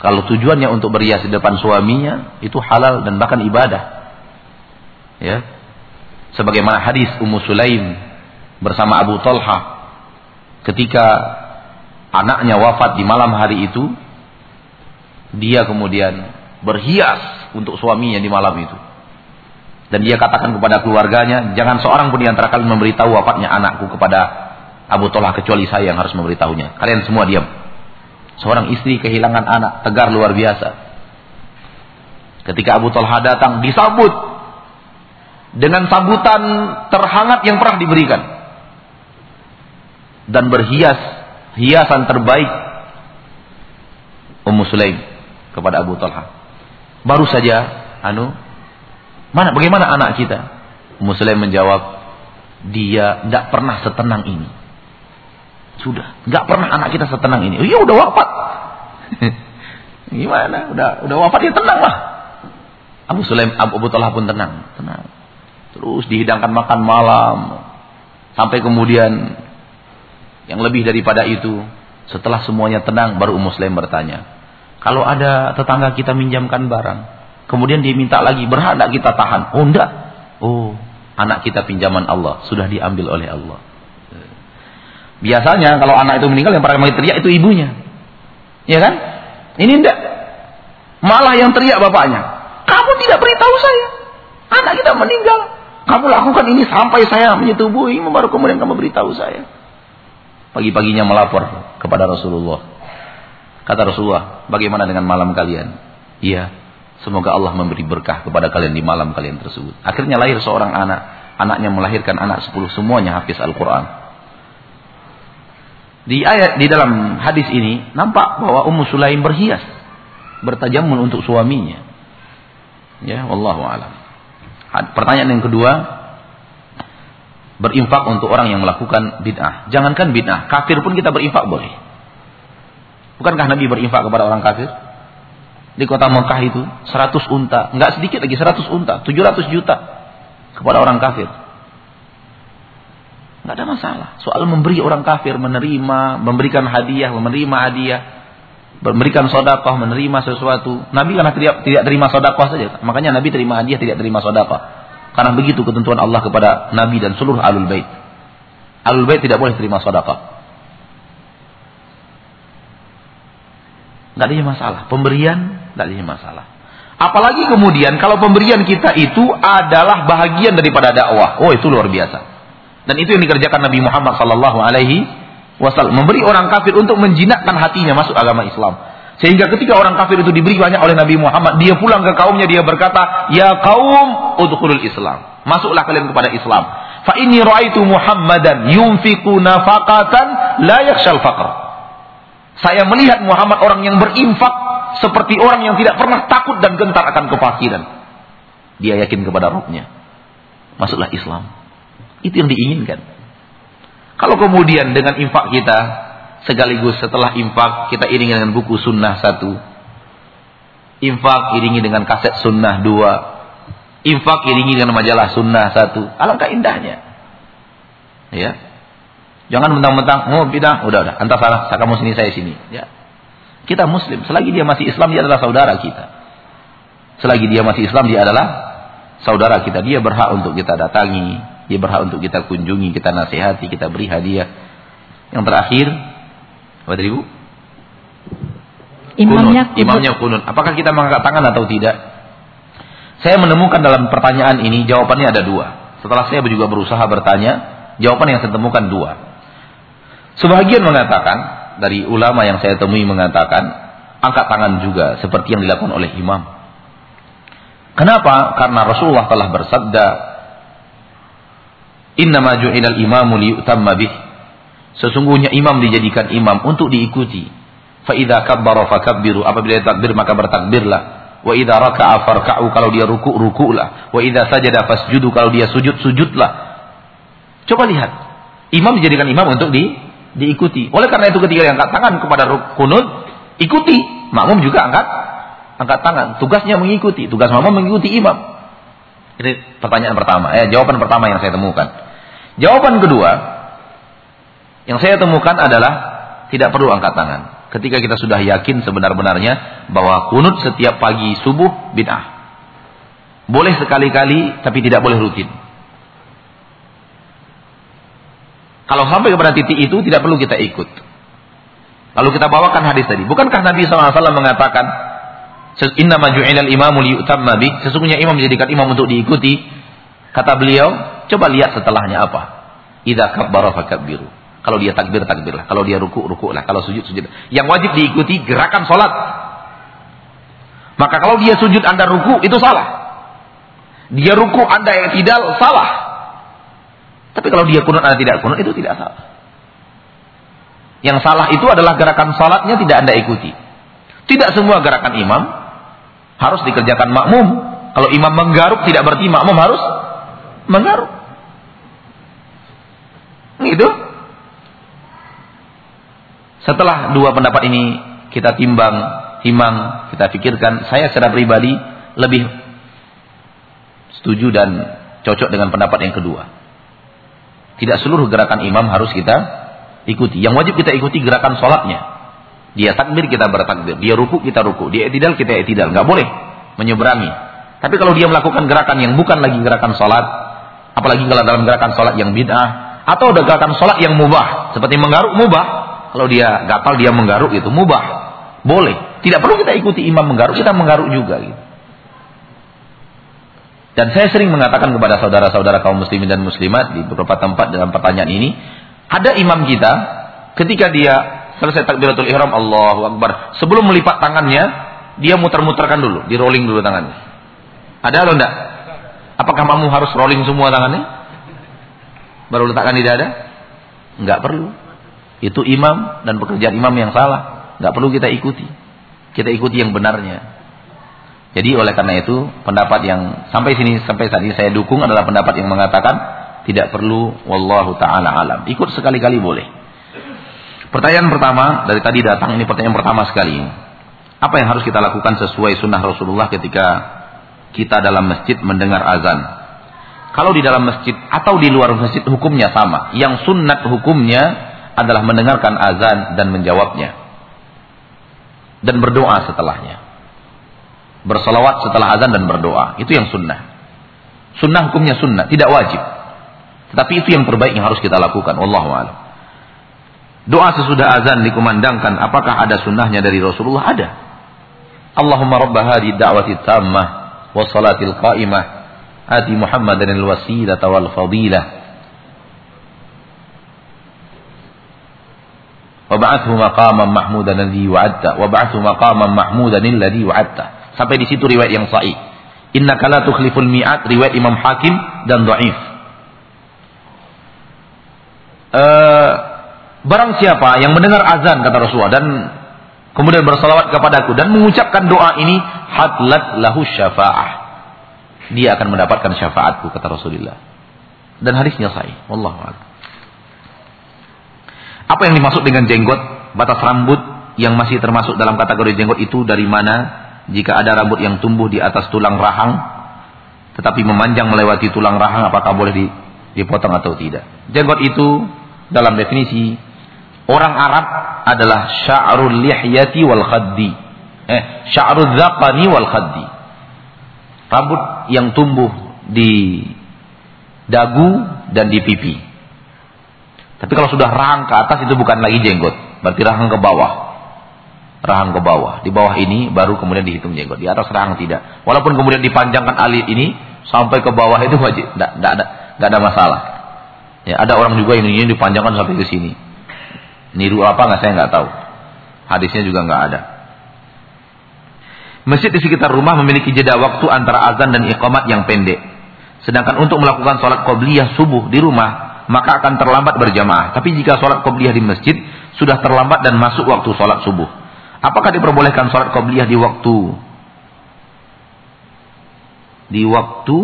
kalau tujuannya untuk berhias di depan suaminya, itu halal dan bahkan ibadah. Ya. Sebagaimana hadis Ummu Sulaim bersama Abu Talha ketika anaknya wafat di malam hari itu, dia kemudian berhias untuk suaminya di malam itu. Dan dia katakan kepada keluarganya, jangan seorang pun di antara kalian memberitahu wafatnya anakku kepada Abu Talha kecuali saya yang harus memberitahunya. Kalian semua diam. Seorang istri kehilangan anak, tegar luar biasa. Ketika Abu Talha datang, disambut dengan sambutan terhangat yang pernah diberikan. Dan berhias, hiasan terbaik Ummu Sulaim kepada Abu Talha. Baru saja, anu, mana bagaimana anak kita? Ummu Sulaim menjawab, dia tidak pernah setenang ini. Sudah, nggak pernah anak kita setenang ini. Iya udah wafat. [LAUGHS] Gimana? Udah udah wafat ya tenang lah. Abu Sulaim Abu Talha pun tenang, tenang. Terus dihidangkan makan malam. Sampai kemudian yang lebih daripada itu, setelah semuanya tenang baru Ummu Sulaim bertanya, "Kalau ada tetangga kita minjamkan barang, kemudian dia minta lagi, berhak kita tahan?" "Oh, enggak." "Oh, anak kita pinjaman Allah, sudah diambil oleh Allah." Biasanya kalau anak itu meninggal yang pertama teriak itu ibunya. Ya kan? Ini enggak. Malah yang teriak bapaknya. Kamu tidak beritahu saya. Anak kita meninggal. Kamu lakukan ini sampai saya menyetubuhi baru kemudian kamu beritahu saya. Pagi-paginya melapor kepada Rasulullah. Kata Rasulullah, bagaimana dengan malam kalian? Iya, semoga Allah memberi berkah kepada kalian di malam kalian tersebut. Akhirnya lahir seorang anak. Anaknya melahirkan anak sepuluh semuanya hafiz Al-Quran. Di ayat di dalam hadis ini nampak bahwa Ummu Sulaim berhias, bertajamun untuk suaminya. Ya, wallahu alam. Pertanyaan yang kedua, berinfak untuk orang yang melakukan bid'ah. Jangankan bid'ah, kafir pun kita berinfak boleh. Bukankah Nabi berinfak kepada orang kafir? Di kota Mekah itu 100 unta, enggak sedikit lagi 100 unta, 700 juta kepada orang kafir. Tidak ada masalah. Soal memberi orang kafir, menerima, memberikan hadiah, menerima hadiah, memberikan sodakoh, menerima sesuatu. Nabi karena tidak, tidak terima sodakoh saja. Makanya Nabi terima hadiah, tidak terima sodakoh. Karena begitu ketentuan Allah kepada Nabi dan seluruh alul bait. Alul bait tidak boleh terima sodakoh. Tidak ada masalah. Pemberian tidak ada masalah. Apalagi kemudian kalau pemberian kita itu adalah bahagian daripada dakwah. Oh itu luar biasa. Dan itu yang dikerjakan Nabi Muhammad sallallahu alaihi wasallam, memberi orang kafir untuk menjinakkan hatinya masuk agama Islam. Sehingga ketika orang kafir itu diberi banyak oleh Nabi Muhammad, dia pulang ke kaumnya dia berkata, "Ya kaum, udkhulul Islam." Masuklah kalian kepada Islam. Fa inni ra'aitu Muhammadan yunfiqu nafaqatan la yakhshal faqr. Saya melihat Muhammad orang yang berinfak seperti orang yang tidak pernah takut dan gentar akan kefakiran. Dia yakin kepada Rabbnya. Masuklah Islam. Itu yang diinginkan. Kalau kemudian dengan infak kita sekaligus setelah infak kita iringi dengan buku sunnah satu, infak iringi dengan kaset sunnah dua, Infak iringi dengan majalah sunnah satu. Alangkah indahnya. Ya. Jangan mentang-mentang, oh bidah, udah udah, antar salah, kamu sini saya sini. Ya. Kita muslim, selagi dia masih Islam dia adalah saudara kita. Selagi dia masih Islam dia adalah saudara kita. Dia berhak untuk kita datangi, dia berhak untuk kita kunjungi, kita nasihati, kita beri hadiah. Yang terakhir, apa tadi Bu? Imamnya kunut. Imamnya kunut. Apakah kita mengangkat tangan atau tidak? Saya menemukan dalam pertanyaan ini jawabannya ada dua. Setelah saya juga berusaha bertanya, jawaban yang saya temukan dua. Sebagian mengatakan dari ulama yang saya temui mengatakan angkat tangan juga seperti yang dilakukan oleh imam. Kenapa? Karena Rasulullah telah bersabda, "Innama ju'ilal imamu liyutamma bih." Sesungguhnya imam dijadikan imam untuk diikuti. Fa idza kabbara fakabbiru. Apabila takbir maka bertakbirlah. Wa idza raka'a farka'u kalau dia ruku ruku'lah. Wa idza sajada fasjudu kalau dia sujud sujudlah. Coba lihat. Imam dijadikan imam untuk di diikuti. Oleh karena itu ketika dia angkat tangan kepada kunut, ikuti. Makmum juga angkat angkat tangan. Tugasnya mengikuti. Tugas makmum mengikuti imam. Ini pertanyaan pertama. Eh, jawaban pertama yang saya temukan. Jawaban kedua yang saya temukan adalah tidak perlu angkat tangan ketika kita sudah yakin sebenar-benarnya bahwa kunut setiap pagi subuh bid'ah. Boleh sekali-kali tapi tidak boleh rutin. Kalau sampai kepada titik itu tidak perlu kita ikut. Lalu kita bawakan hadis tadi. Bukankah Nabi SAW mengatakan Inna maju'ilal imamu liyutamma bih. Sesungguhnya imam menjadikan imam untuk diikuti. Kata beliau, coba lihat setelahnya apa. Idza kabbara fakabbiru. Kalau dia takbir, takbirlah. Kalau dia ruku, rukuklah. Kalau sujud, sujud. Yang wajib diikuti gerakan sholat. Maka kalau dia sujud, anda ruku, itu salah. Dia ruku, anda yang tidak, salah. Tapi kalau dia kunut, anda tidak kunut, itu tidak salah. Yang salah itu adalah gerakan sholatnya tidak anda ikuti. Tidak semua gerakan imam harus dikerjakan makmum. Kalau imam menggaruk tidak berarti makmum harus menggaruk. Gitu. Setelah dua pendapat ini kita timbang, timang, kita pikirkan, saya secara pribadi lebih setuju dan cocok dengan pendapat yang kedua. Tidak seluruh gerakan imam harus kita ikuti. Yang wajib kita ikuti gerakan sholatnya. Dia takbir kita bertakbir, dia ruku kita ruku, dia etidal kita etidal, nggak boleh menyeberangi. Tapi kalau dia melakukan gerakan yang bukan lagi gerakan sholat, apalagi kalau dalam gerakan sholat yang bid'ah, atau ada gerakan sholat yang mubah, seperti menggaruk mubah, kalau dia gatal dia menggaruk itu mubah. Boleh. Tidak perlu kita ikuti imam menggaruk, kita menggaruk juga gitu. Dan saya sering mengatakan kepada saudara-saudara kaum muslimin dan muslimat di beberapa tempat dalam pertanyaan ini, ada imam kita ketika dia selesai takbiratul ihram Allahu akbar, sebelum melipat tangannya, dia muter-muterkan dulu, di rolling dulu tangannya. Ada atau enggak? Apakah kamu harus rolling semua tangannya? Baru letakkan di dada? Enggak perlu. Itu imam dan pekerjaan imam yang salah. Nggak perlu kita ikuti. Kita ikuti yang benarnya. Jadi oleh karena itu pendapat yang sampai sini sampai saat ini saya dukung adalah pendapat yang mengatakan tidak perlu wallahu taala alam. Ikut sekali-kali boleh. Pertanyaan pertama dari tadi datang ini pertanyaan pertama sekali. Apa yang harus kita lakukan sesuai sunnah Rasulullah ketika kita dalam masjid mendengar azan? Kalau di dalam masjid atau di luar masjid hukumnya sama. Yang sunnat hukumnya adalah mendengarkan azan dan menjawabnya. Dan berdoa setelahnya. Bersalawat setelah azan dan berdoa. Itu yang sunnah. Sunnah hukumnya sunnah, tidak wajib. Tetapi itu yang terbaik yang harus kita lakukan. Wallahu a'lam. Doa sesudah azan dikumandangkan, apakah ada sunnahnya dari Rasulullah? Ada. Allahumma rabba hadhi da'wati tammah wa salatil qa'imah ati Muhammadan al-wasilata wal fadilah Wab'athu maqaman mahmudan alladhi wa'adta. Wab'athu maqaman mahmudan alladhi wa'adta. Sampai di situ riwayat yang sahih. Innaka la tukhliful mi'at riwayat Imam Hakim dan dhaif. uh, barang siapa yang mendengar azan kata Rasulullah dan kemudian bersalawat kepadaku dan mengucapkan doa ini hadlat lahu syafa'ah. Dia akan mendapatkan syafaatku kata Rasulullah. Dan hadisnya sahih. Wallahu a'lam. Apa yang dimaksud dengan jenggot? Batas rambut yang masih termasuk dalam kategori jenggot itu dari mana? Jika ada rambut yang tumbuh di atas tulang rahang tetapi memanjang melewati tulang rahang apakah boleh dipotong atau tidak? Jenggot itu dalam definisi orang Arab adalah sya'rul lihyati wal khaddi. Eh, sya'rul dzaqani wal khaddi. Rambut yang tumbuh di dagu dan di pipi. Tapi kalau sudah rahang ke atas itu bukan lagi jenggot, berarti rahang ke bawah. Rahang ke bawah. Di bawah ini baru kemudian dihitung jenggot. Di atas rahang tidak. Walaupun kemudian dipanjangkan alit ini sampai ke bawah itu wajib, tidak ada, ada masalah. Ya, ada orang juga yang ini dipanjangkan sampai ke sini. Niru apa nggak saya nggak tahu. Hadisnya juga nggak ada. Masjid di sekitar rumah memiliki jeda waktu antara azan dan iqamat yang pendek. Sedangkan untuk melakukan sholat qobliyah subuh di rumah, maka akan terlambat berjamaah. Tapi jika sholat qobliyah di masjid, sudah terlambat dan masuk waktu sholat subuh. Apakah diperbolehkan sholat qobliyah di waktu di waktu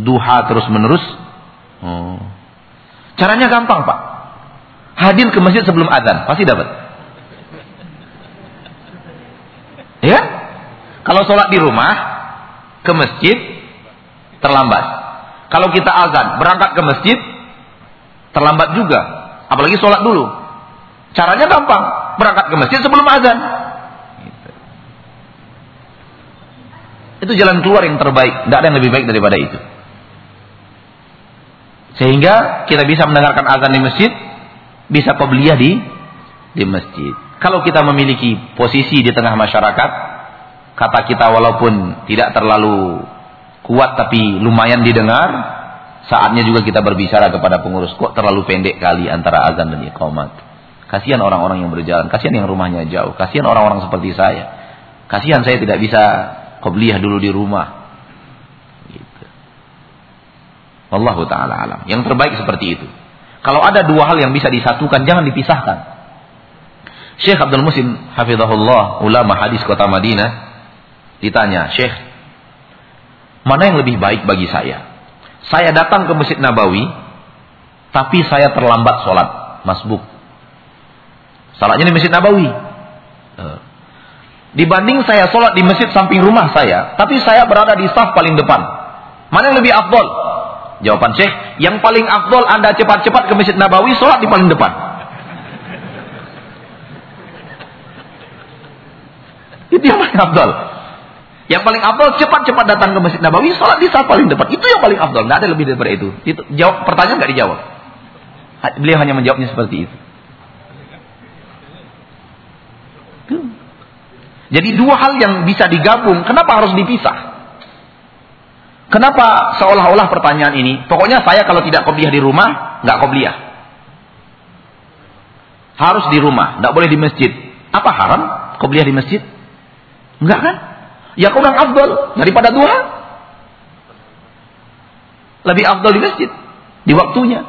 duha terus menerus? Oh. Caranya gampang pak. Hadir ke masjid sebelum azan, pasti dapat. Ya? Kalau sholat di rumah, ke masjid, terlambat. Kalau kita azan, berangkat ke masjid, terlambat juga. Apalagi sholat dulu. Caranya gampang. Berangkat ke masjid sebelum azan. Gitu. Itu jalan keluar yang terbaik. Tidak ada yang lebih baik daripada itu. Sehingga kita bisa mendengarkan azan di masjid, bisa qobliyah di di masjid. Kalau kita memiliki posisi di tengah masyarakat, kata kita walaupun tidak terlalu kuat tapi lumayan didengar, saatnya juga kita berbicara kepada pengurus kok terlalu pendek kali antara azan dan iqamat. Kasihan orang-orang yang berjalan, kasihan yang rumahnya jauh, kasihan orang-orang seperti saya. Kasihan saya tidak bisa qobliyah dulu di rumah. Allah taala alam. Yang terbaik seperti itu. Kalau ada dua hal yang bisa disatukan, jangan dipisahkan. Syekh Abdul Musim hafizahullah, ulama hadis kota Madinah, ditanya, "Syekh, mana yang lebih baik bagi saya? Saya datang ke Masjid Nabawi, tapi saya terlambat sholat, masbuk. Salatnya di Masjid Nabawi. Eh. Dibanding saya sholat di masjid samping rumah saya, tapi saya berada di saf paling depan. Mana yang lebih afdol? Jawaban Syekh, yang paling afdol Anda cepat-cepat ke Masjid Nabawi, sholat di paling depan. Itu yang paling afdol. Yang paling afdol cepat-cepat datang ke Masjid Nabawi, sholat di saat paling depan. Itu yang paling afdol, nggak ada lebih daripada itu. Itu jawab pertanyaan nggak dijawab. Beliau hanya menjawabnya seperti itu. Jadi dua hal yang bisa digabung, kenapa harus dipisah? Kenapa seolah-olah pertanyaan ini? Pokoknya saya kalau tidak kobliyah di rumah, nggak kobliyah. Harus di rumah, nggak boleh di masjid. Apa haram kobliyah di masjid? Enggak kan? Ya kurang afdol daripada duha. Lebih afdol di masjid, di waktunya.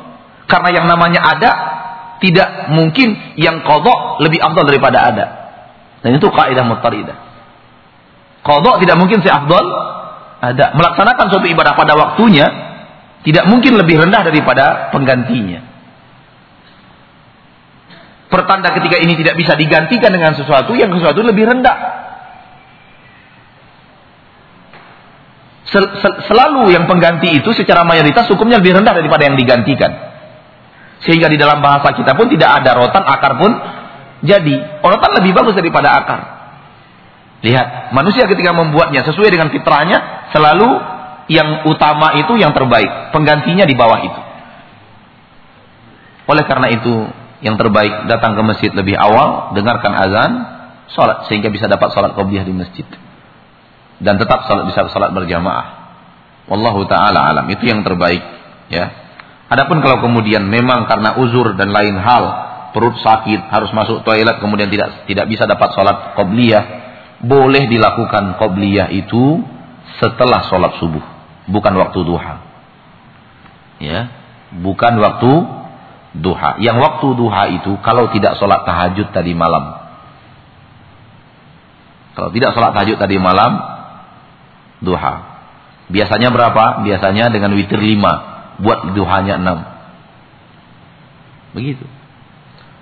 Karena yang namanya ada, tidak mungkin yang kodok lebih afdol daripada ada. Dan itu kaidah mutaridah. Kodok tidak mungkin seafdol ada melaksanakan suatu ibadah pada waktunya tidak mungkin lebih rendah daripada penggantinya. Pertanda ketika ini tidak bisa digantikan dengan sesuatu yang sesuatu lebih rendah. Sel sel selalu yang pengganti itu secara mayoritas hukumnya lebih rendah daripada yang digantikan. Sehingga di dalam bahasa kita pun tidak ada rotan, akar pun jadi. Rotan lebih bagus daripada akar. Lihat, manusia ketika membuatnya sesuai dengan fitrahnya, selalu yang utama itu yang terbaik, penggantinya di bawah itu. Oleh karena itu, yang terbaik datang ke masjid lebih awal, dengarkan azan, sholat sehingga bisa dapat sholat qobliyah di masjid. Dan tetap sholat bisa sholat berjamaah. Wallahu taala alam, itu yang terbaik, ya. Adapun kalau kemudian memang karena uzur dan lain hal, perut sakit, harus masuk toilet kemudian tidak tidak bisa dapat sholat qobliyah, boleh dilakukan qobliyah itu setelah sholat subuh, bukan waktu duha. Ya, bukan waktu duha. Yang waktu duha itu kalau tidak sholat tahajud tadi malam. Kalau tidak sholat tahajud tadi malam, duha. Biasanya berapa? Biasanya dengan witir lima. Buat duhanya enam. Begitu.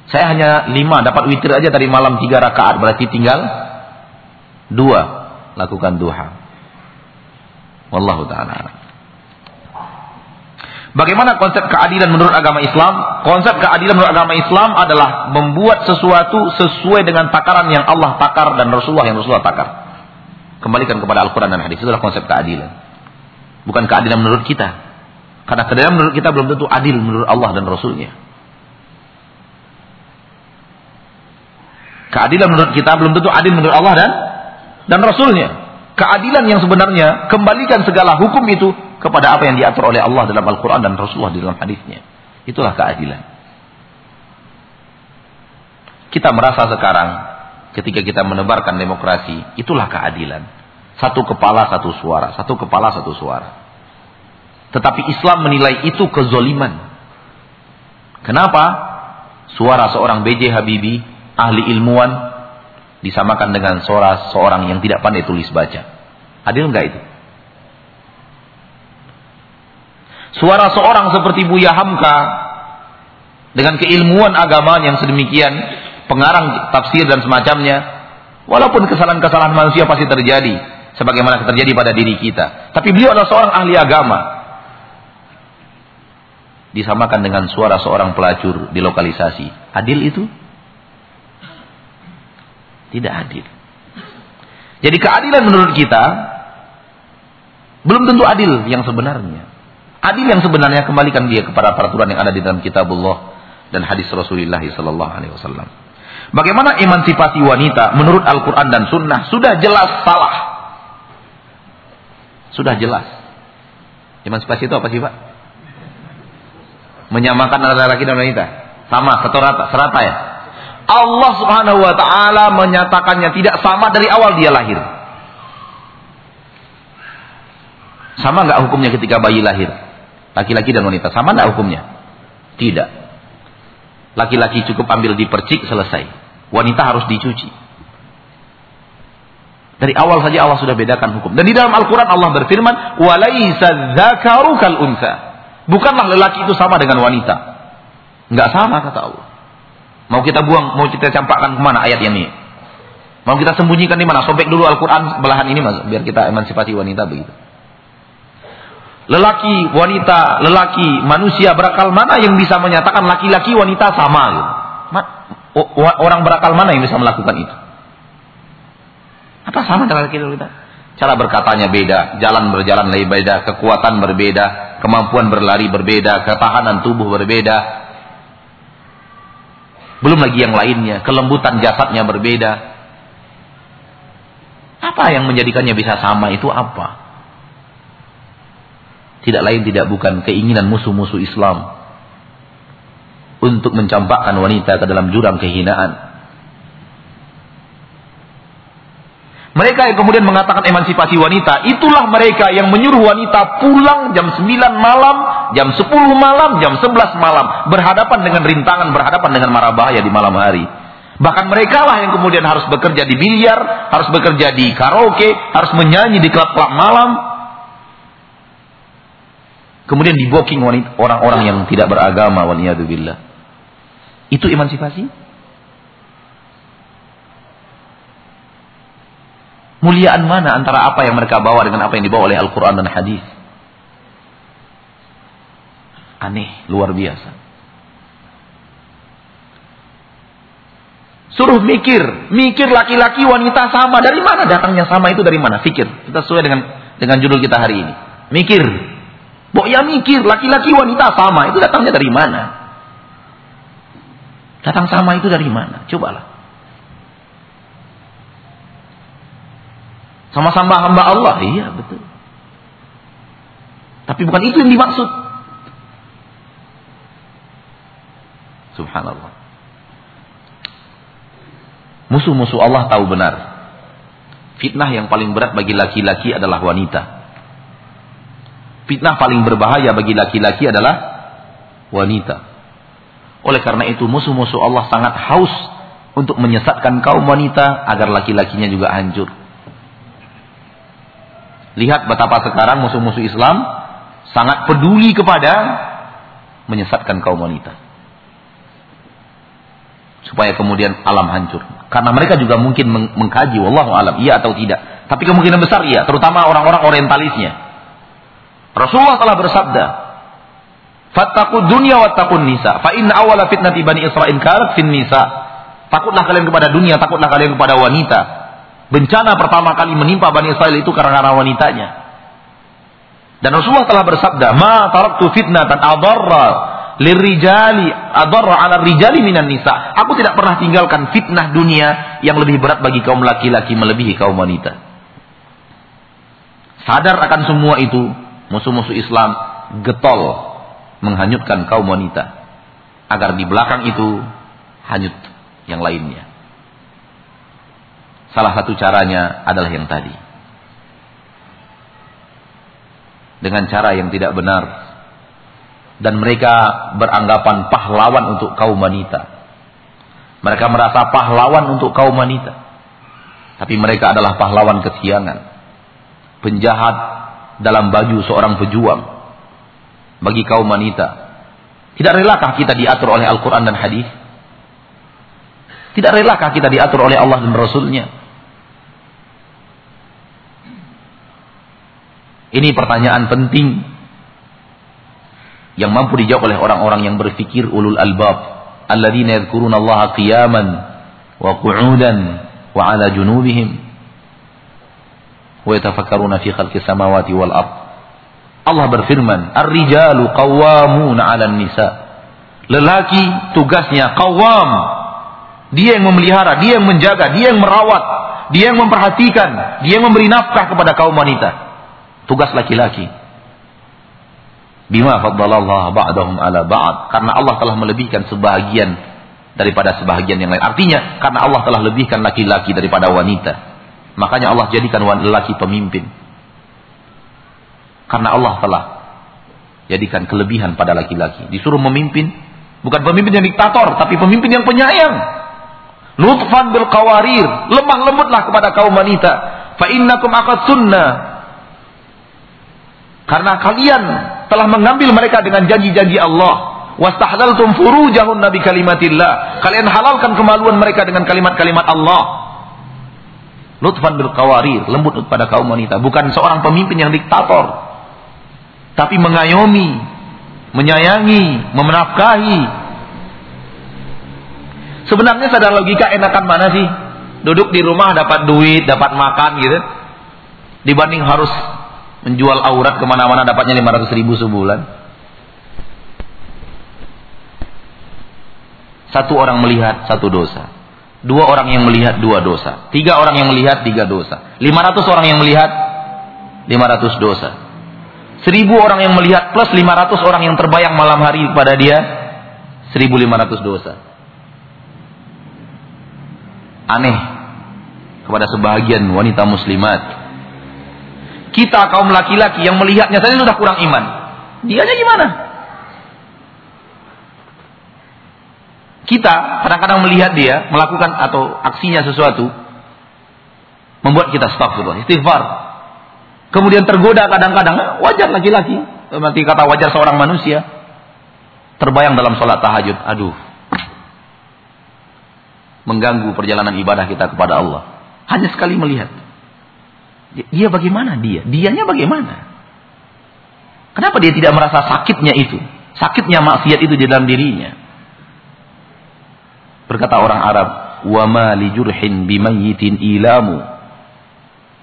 Saya hanya lima, dapat witir aja tadi malam tiga rakaat. Berarti tinggal dua. Lakukan duha. Wallahu ta'ala. Bagaimana konsep keadilan menurut agama Islam? Konsep keadilan menurut agama Islam adalah membuat sesuatu sesuai dengan takaran yang Allah takar dan Rasulullah yang Rasulullah takar. Kembalikan kepada Al-Quran dan hadis. Itulah konsep keadilan. Bukan keadilan menurut kita. Karena keadilan menurut kita belum tentu adil menurut Allah dan Rasulnya. Keadilan menurut kita belum tentu adil menurut Allah dan dan Rasulnya. Keadilan yang sebenarnya kembalikan segala hukum itu kepada apa yang diatur oleh Allah dalam Al-Quran dan Rasulullah di dalam hadisnya. Itulah keadilan. Kita merasa sekarang ketika kita menebarkan demokrasi, itulah keadilan. Satu kepala satu suara, satu kepala satu suara. Tetapi Islam menilai itu kezoliman. Kenapa? Suara seorang B.J. Habibie, ahli ilmuwan, disamakan dengan suara seorang yang tidak pandai tulis baca. Adil enggak itu? Suara seorang seperti Buya Hamka dengan keilmuan agama yang sedemikian, pengarang tafsir dan semacamnya, walaupun kesalahan-kesalahan manusia pasti terjadi, sebagaimana terjadi pada diri kita. Tapi beliau adalah seorang ahli agama. Disamakan dengan suara seorang pelacur di lokalisasi. Adil itu? Tidak adil. Jadi keadilan menurut kita belum tentu adil yang sebenarnya. Adil yang sebenarnya kembalikan dia kepada peraturan yang ada di dalam kitabullah dan hadis Rasulullah sallallahu alaihi wasallam. Bagaimana emansipasi wanita menurut Al-Qur'an dan Sunnah sudah jelas salah. Sudah jelas. Emansipasi itu apa sih, Pak? Menyamakan antara laki dan wanita. Sama, satu rata, serata ya. Allah Subhanahu wa taala menyatakannya tidak sama dari awal dia lahir. Sama nggak hukumnya ketika bayi lahir? Laki-laki dan wanita sama tidak hukumnya? Tidak. Laki-laki cukup ambil dipercik selesai. Wanita harus dicuci. Dari awal saja Allah sudah bedakan hukum. Dan di dalam Al-Quran Allah berfirman, "Walaisa dzakaru kal unsa." Bukanlah lelaki itu sama dengan wanita. Enggak sama kata Allah. Mau kita buang, mau kita campakkan ke mana ayat ini? Mau kita sembunyikan di mana? Sobek dulu Al-Quran belahan ini mas, biar kita emansipasi wanita begitu. Lelaki, wanita, lelaki, manusia berakal mana yang bisa menyatakan laki-laki wanita sama? Orang berakal mana yang bisa melakukan itu? Apa sama dengan laki wanita? Cara berkatanya beda, jalan berjalan lebih beda, kekuatan berbeda, kemampuan berlari berbeda, ketahanan tubuh berbeda. Belum lagi yang lainnya, kelembutan jasadnya berbeda. Apa yang menjadikannya bisa sama itu apa? tidak lain tidak bukan keinginan musuh-musuh Islam untuk mencampakkan wanita ke dalam jurang kehinaan. Mereka yang kemudian mengatakan emansipasi wanita, itulah mereka yang menyuruh wanita pulang jam 9 malam, jam 10 malam, jam 11 malam, berhadapan dengan rintangan, berhadapan dengan marah bahaya di malam hari. Bahkan mereka lah yang kemudian harus bekerja di biliar, harus bekerja di karaoke, harus menyanyi di klub-klub malam, Kemudian diboking orang-orang yang tidak beragama waliyadzubillah. Itu emansipasi? Muliaan mana antara apa yang mereka bawa dengan apa yang dibawa oleh Al-Quran dan hadis? Aneh, luar biasa. Suruh mikir, mikir laki-laki wanita sama. Dari mana datangnya sama itu dari mana? Fikir. Kita sesuai dengan dengan judul kita hari ini. Mikir, Bok ya mikir, laki-laki wanita sama, itu datangnya dari mana? Datang sama itu dari mana? Cobalah. Sama-sama hamba Allah, iya betul. Tapi bukan itu yang dimaksud. Subhanallah. Musuh-musuh Allah tahu benar. Fitnah yang paling berat bagi laki-laki adalah wanita. Fitnah paling berbahaya bagi laki-laki adalah wanita. Oleh karena itu musuh-musuh Allah sangat haus untuk menyesatkan kaum wanita agar laki-lakinya juga hancur. Lihat betapa sekarang musuh-musuh Islam sangat peduli kepada menyesatkan kaum wanita. Supaya kemudian alam hancur. Karena mereka juga mungkin mengkaji wallahu alam iya atau tidak. Tapi kemungkinan besar iya, terutama orang-orang orientalisnya. Rasulullah telah bersabda, "Fattaqud dunya wattaqun nisa, fa inna awwala fitnati bani Israil kanat fin nisa." Takutlah kalian kepada dunia, takutlah kalian kepada wanita. Bencana pertama kali menimpa Bani Israel itu karena wanitanya. Dan Rasulullah telah bersabda, "Ma taraktu fitnatan adarra lirijali adarra 'ala rijali minan nisa." Aku tidak pernah tinggalkan fitnah dunia yang lebih berat bagi kaum laki-laki melebihi kaum wanita. Sadar akan semua itu, musuh-musuh Islam getol menghanyutkan kaum wanita agar di belakang itu hanyut yang lainnya. Salah satu caranya adalah yang tadi. Dengan cara yang tidak benar. Dan mereka beranggapan pahlawan untuk kaum wanita. Mereka merasa pahlawan untuk kaum wanita. Tapi mereka adalah pahlawan kesiangan. Penjahat dalam baju seorang pejuang. Bagi kaum wanita. Tidak relakah kita diatur oleh Al-Quran dan hadis? Tidak relakah kita diatur oleh Allah dan Rasulnya? Ini pertanyaan penting yang mampu dijawab oleh orang-orang yang berfikir ulul albab. Alladzina yadhkuruna Allah qiyaman wa qu'udan wa 'ala junubihim wa yatafakkaruna fi khalqis samawati wal ard. Allah berfirman ar-rijalu qawwamuna 'alan nisa. Lelaki tugasnya qawwam. Dia yang memelihara, dia yang menjaga, dia yang merawat, dia yang memperhatikan, dia yang memberi nafkah kepada kaum wanita. Tugas laki-laki. Bima faddalallah ba'dahum ala ba'd. Karena Allah telah melebihkan sebahagian daripada sebahagian yang lain. Artinya, karena Allah telah lebihkan laki-laki daripada wanita. Makanya Allah jadikan laki pemimpin. Karena Allah telah jadikan kelebihan pada laki-laki. Disuruh memimpin, bukan pemimpin yang diktator, tapi pemimpin yang penyayang. Nutfan bil qawarir, lemah lembutlah kepada kaum wanita. Fa innakum sunnah. Karena kalian telah mengambil mereka dengan janji-janji Allah. Wastahlaltum furujahun nabi kalimatillah. Kalian halalkan kemaluan mereka dengan kalimat-kalimat Allah. Lutfan bil lembut pada kaum wanita, bukan seorang pemimpin yang diktator. Tapi mengayomi, menyayangi, memenafkahi, Sebenarnya sadar logika enakan mana sih? Duduk di rumah dapat duit, dapat makan gitu. Dibanding harus menjual aurat ke mana-mana dapatnya 500 ribu sebulan. Satu orang melihat satu dosa. Dua orang yang melihat dua dosa. Tiga orang yang melihat tiga dosa. Lima ratus orang yang melihat lima ratus dosa. Seribu orang yang melihat plus lima ratus orang yang terbayang malam hari kepada dia seribu lima ratus dosa aneh kepada sebahagian wanita muslimat. Kita kaum laki-laki yang melihatnya saja sudah kurang iman. Dianya gimana? Kita kadang-kadang melihat dia melakukan atau aksinya sesuatu membuat kita astagfirullah, istighfar. Kemudian tergoda kadang-kadang wajar laki-laki, nanti kata wajar seorang manusia terbayang dalam sholat tahajud. Aduh, mengganggu perjalanan ibadah kita kepada Allah. Hanya sekali melihat. Dia bagaimana dia? Dianya bagaimana? Kenapa dia tidak merasa sakitnya itu? Sakitnya maksiat itu di dalam dirinya. Berkata orang Arab, "Wa ma li jurhin bimayyitin ilamu."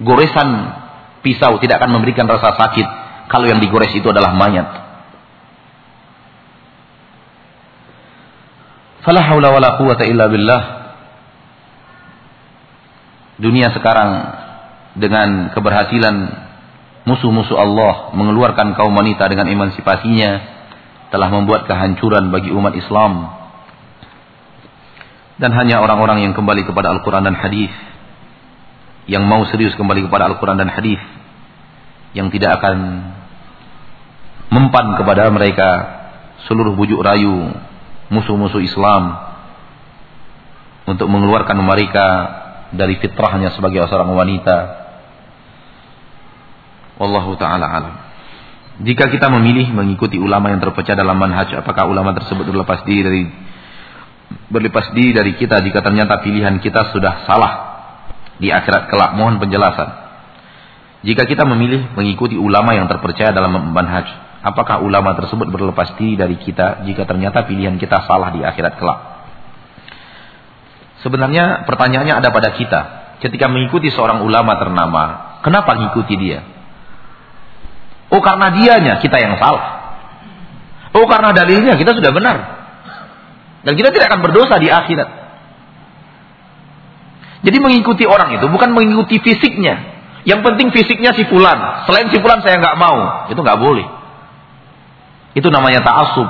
Goresan pisau tidak akan memberikan rasa sakit kalau yang digores itu adalah mayat. Fala haula wala quwata illa billah dunia sekarang dengan keberhasilan musuh-musuh Allah mengeluarkan kaum wanita dengan emansipasinya telah membuat kehancuran bagi umat Islam dan hanya orang-orang yang kembali kepada Al-Quran dan Hadis yang mau serius kembali kepada Al-Quran dan Hadis yang tidak akan mempan kepada mereka seluruh bujuk rayu musuh-musuh Islam untuk mengeluarkan mereka dari fitrahnya sebagai seorang wanita. Wallahu taala alam. Jika kita memilih mengikuti ulama yang terpecah dalam manhaj, apakah ulama tersebut berlepas diri dari berlepas diri dari kita jika ternyata pilihan kita sudah salah di akhirat kelak? Mohon penjelasan. Jika kita memilih mengikuti ulama yang terpercaya dalam manhaj, apakah ulama tersebut berlepas diri dari kita jika ternyata pilihan kita salah di akhirat kelak? Sebenarnya pertanyaannya ada pada kita. Ketika mengikuti seorang ulama ternama, kenapa mengikuti dia? Oh karena dianya kita yang salah. Oh karena dalilnya kita sudah benar. Dan kita tidak akan berdosa di akhirat. Jadi mengikuti orang itu bukan mengikuti fisiknya. Yang penting fisiknya si fulan. Selain si fulan saya nggak mau. Itu nggak boleh. Itu namanya ta'asub.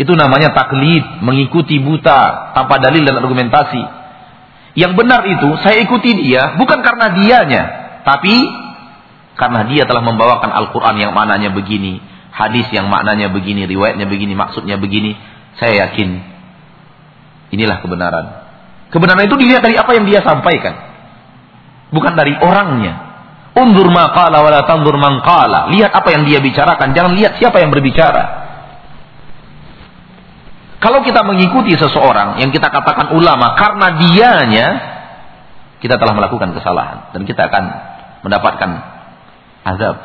Itu namanya taklid, mengikuti buta tanpa dalil dan argumentasi. Yang benar itu saya ikuti dia bukan karena dianya, tapi karena dia telah membawakan Al-Qur'an yang maknanya begini, hadis yang maknanya begini, riwayatnya begini, maksudnya begini. Saya yakin inilah kebenaran. Kebenaran itu dilihat dari apa yang dia sampaikan. Bukan dari orangnya. Undur maqala wala tandur man qala. Lihat apa yang dia bicarakan, jangan lihat siapa yang berbicara. Kalau kita mengikuti seseorang yang kita katakan ulama karena dianya, kita telah melakukan kesalahan dan kita akan mendapatkan azab.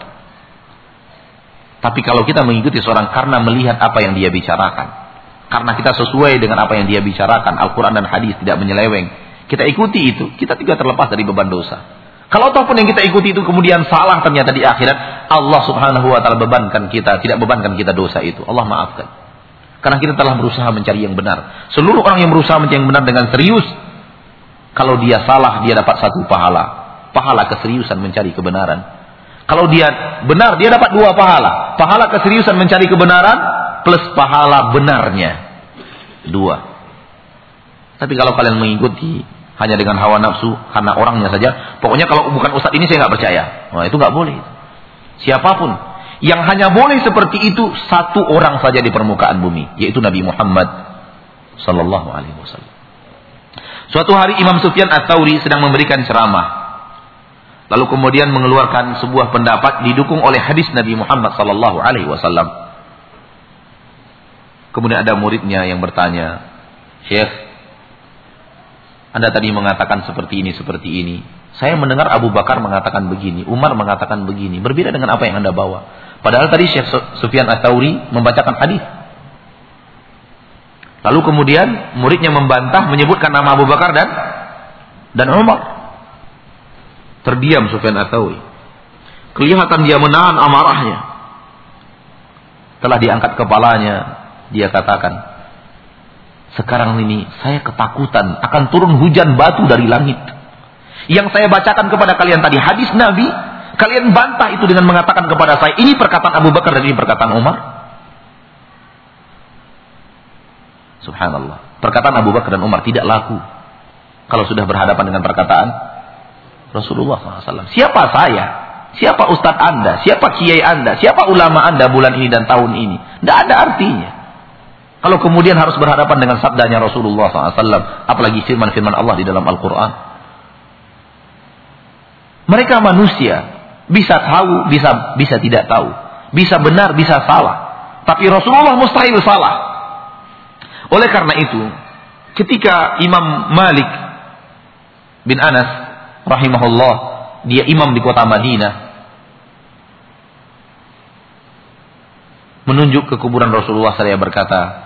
Tapi kalau kita mengikuti seorang karena melihat apa yang dia bicarakan, karena kita sesuai dengan apa yang dia bicarakan, Al-Quran dan hadis tidak menyeleweng, kita ikuti itu, kita tidak terlepas dari beban dosa. Kalau ataupun yang kita ikuti itu kemudian salah ternyata di akhirat, Allah Subhanahu wa taala bebankan kita, tidak bebankan kita dosa itu. Allah maafkan. Karena kita telah berusaha mencari yang benar. Seluruh orang yang berusaha mencari yang benar dengan serius, kalau dia salah dia dapat satu pahala. Pahala keseriusan mencari kebenaran. Kalau dia benar dia dapat dua pahala. Pahala keseriusan mencari kebenaran plus pahala benarnya. Dua. Tapi kalau kalian mengikuti hanya dengan hawa nafsu karena orangnya saja, pokoknya kalau bukan ustadz ini saya nggak percaya. Wah itu nggak boleh. Siapa pun yang hanya boleh seperti itu satu orang saja di permukaan bumi, yaitu Nabi Muhammad sallallahu alaihi wasallam. Suatu hari Imam Sufyan Ats-Tsauri sedang memberikan ceramah. Lalu kemudian mengeluarkan sebuah pendapat didukung oleh hadis Nabi Muhammad sallallahu alaihi wasallam. Kemudian ada muridnya yang bertanya, "Syekh, Anda tadi mengatakan seperti ini, seperti ini. Saya mendengar Abu Bakar mengatakan begini, Umar mengatakan begini, berbeda dengan apa yang Anda bawa. Padahal tadi Syekh Sufyan Ats-Tsauri membacakan hadis. Lalu kemudian muridnya membantah menyebutkan nama Abu Bakar dan dan Umar. Terdiam Sufyan Ats-Tsauri. Kelihatan dia menahan amarahnya. Telah diangkat kepalanya, dia katakan, "Sekarang ini saya ketakutan akan turun hujan batu dari langit." Yang saya bacakan kepada kalian tadi hadis Nabi Kalian bantah itu dengan mengatakan kepada saya, ini perkataan Abu Bakar dan ini perkataan Umar. Subhanallah. Perkataan Abu Bakar dan Umar tidak laku. Kalau sudah berhadapan dengan perkataan Rasulullah SAW. Siapa saya? Siapa ustadz anda? Siapa kiai anda? Siapa ulama anda bulan ini dan tahun ini? Tidak ada artinya. Kalau kemudian harus berhadapan dengan sabdanya Rasulullah SAW. Apalagi firman-firman Allah di dalam Al-Quran. Mereka manusia. Bisa tahu, bisa bisa tidak tahu. Bisa benar, bisa salah. Tapi Rasulullah mustahil salah. Oleh karena itu, ketika Imam Malik bin Anas rahimahullah, dia imam di kota Madinah, menunjuk ke kuburan Rasulullah saya berkata,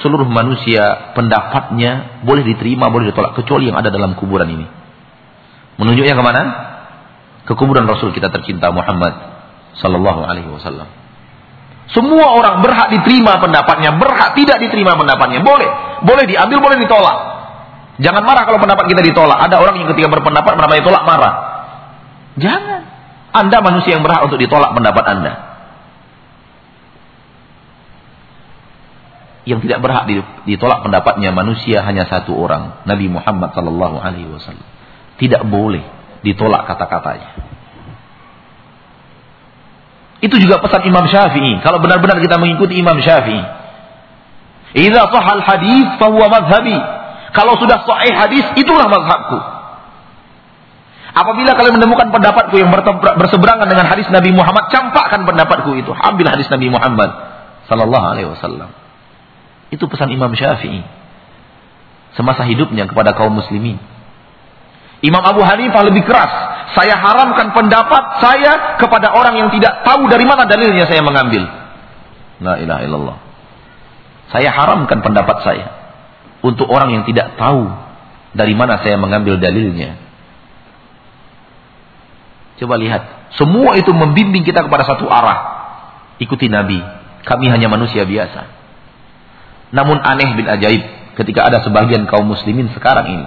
seluruh manusia pendapatnya boleh diterima, boleh ditolak kecuali yang ada dalam kuburan ini. Menunjuknya ke mana? ke kuburan Rasul kita tercinta Muhammad sallallahu alaihi wasallam. Semua orang berhak diterima pendapatnya, berhak tidak diterima pendapatnya. Boleh, boleh diambil, boleh ditolak. Jangan marah kalau pendapat kita ditolak. Ada orang yang ketika berpendapat pendapat ditolak marah. Jangan. Anda manusia yang berhak untuk ditolak pendapat Anda. Yang tidak berhak ditolak pendapatnya manusia hanya satu orang, Nabi Muhammad sallallahu alaihi wasallam. Tidak boleh ditolak kata-katanya. Itu juga pesan Imam Syafi'i. Kalau benar-benar kita mengikuti Imam Syafi'i. Idza sahal hadis fahuwa madhhabi. Kalau sudah sahih hadis itulah mazhabku. Apabila kalian menemukan pendapatku yang berseberangan dengan hadis Nabi Muhammad, campakkan pendapatku itu. Ambil hadis Nabi Muhammad sallallahu alaihi wasallam. Itu pesan Imam Syafi'i semasa hidupnya kepada kaum muslimin. Imam Abu Hanifah lebih keras. Saya haramkan pendapat saya kepada orang yang tidak tahu dari mana dalilnya saya mengambil. La ilaha illallah. Saya haramkan pendapat saya untuk orang yang tidak tahu dari mana saya mengambil dalilnya. Coba lihat, semua itu membimbing kita kepada satu arah. Ikuti Nabi. Kami hanya manusia biasa. Namun aneh bin ajaib ketika ada sebagian kaum muslimin sekarang ini.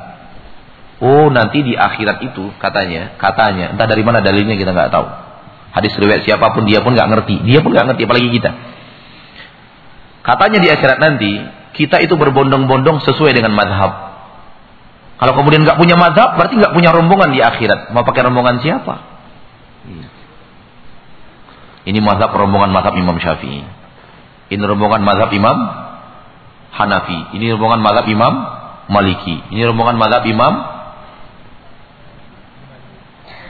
Oh nanti di akhirat itu katanya, katanya, entah dari mana dalilnya kita nggak tahu. Hadis riwayat siapa pun dia pun nggak ngerti, dia pun nggak ngerti apalagi kita. Katanya di akhirat nanti kita itu berbondong-bondong sesuai dengan madhab. Kalau kemudian nggak punya madhab, berarti nggak punya rombongan di akhirat. Mau pakai rombongan siapa? Iya. Ini mazhab rombongan mazhab Imam Syafi'i. Ini rombongan mazhab Imam Hanafi. Ini rombongan mazhab Imam Maliki. Ini rombongan mazhab Imam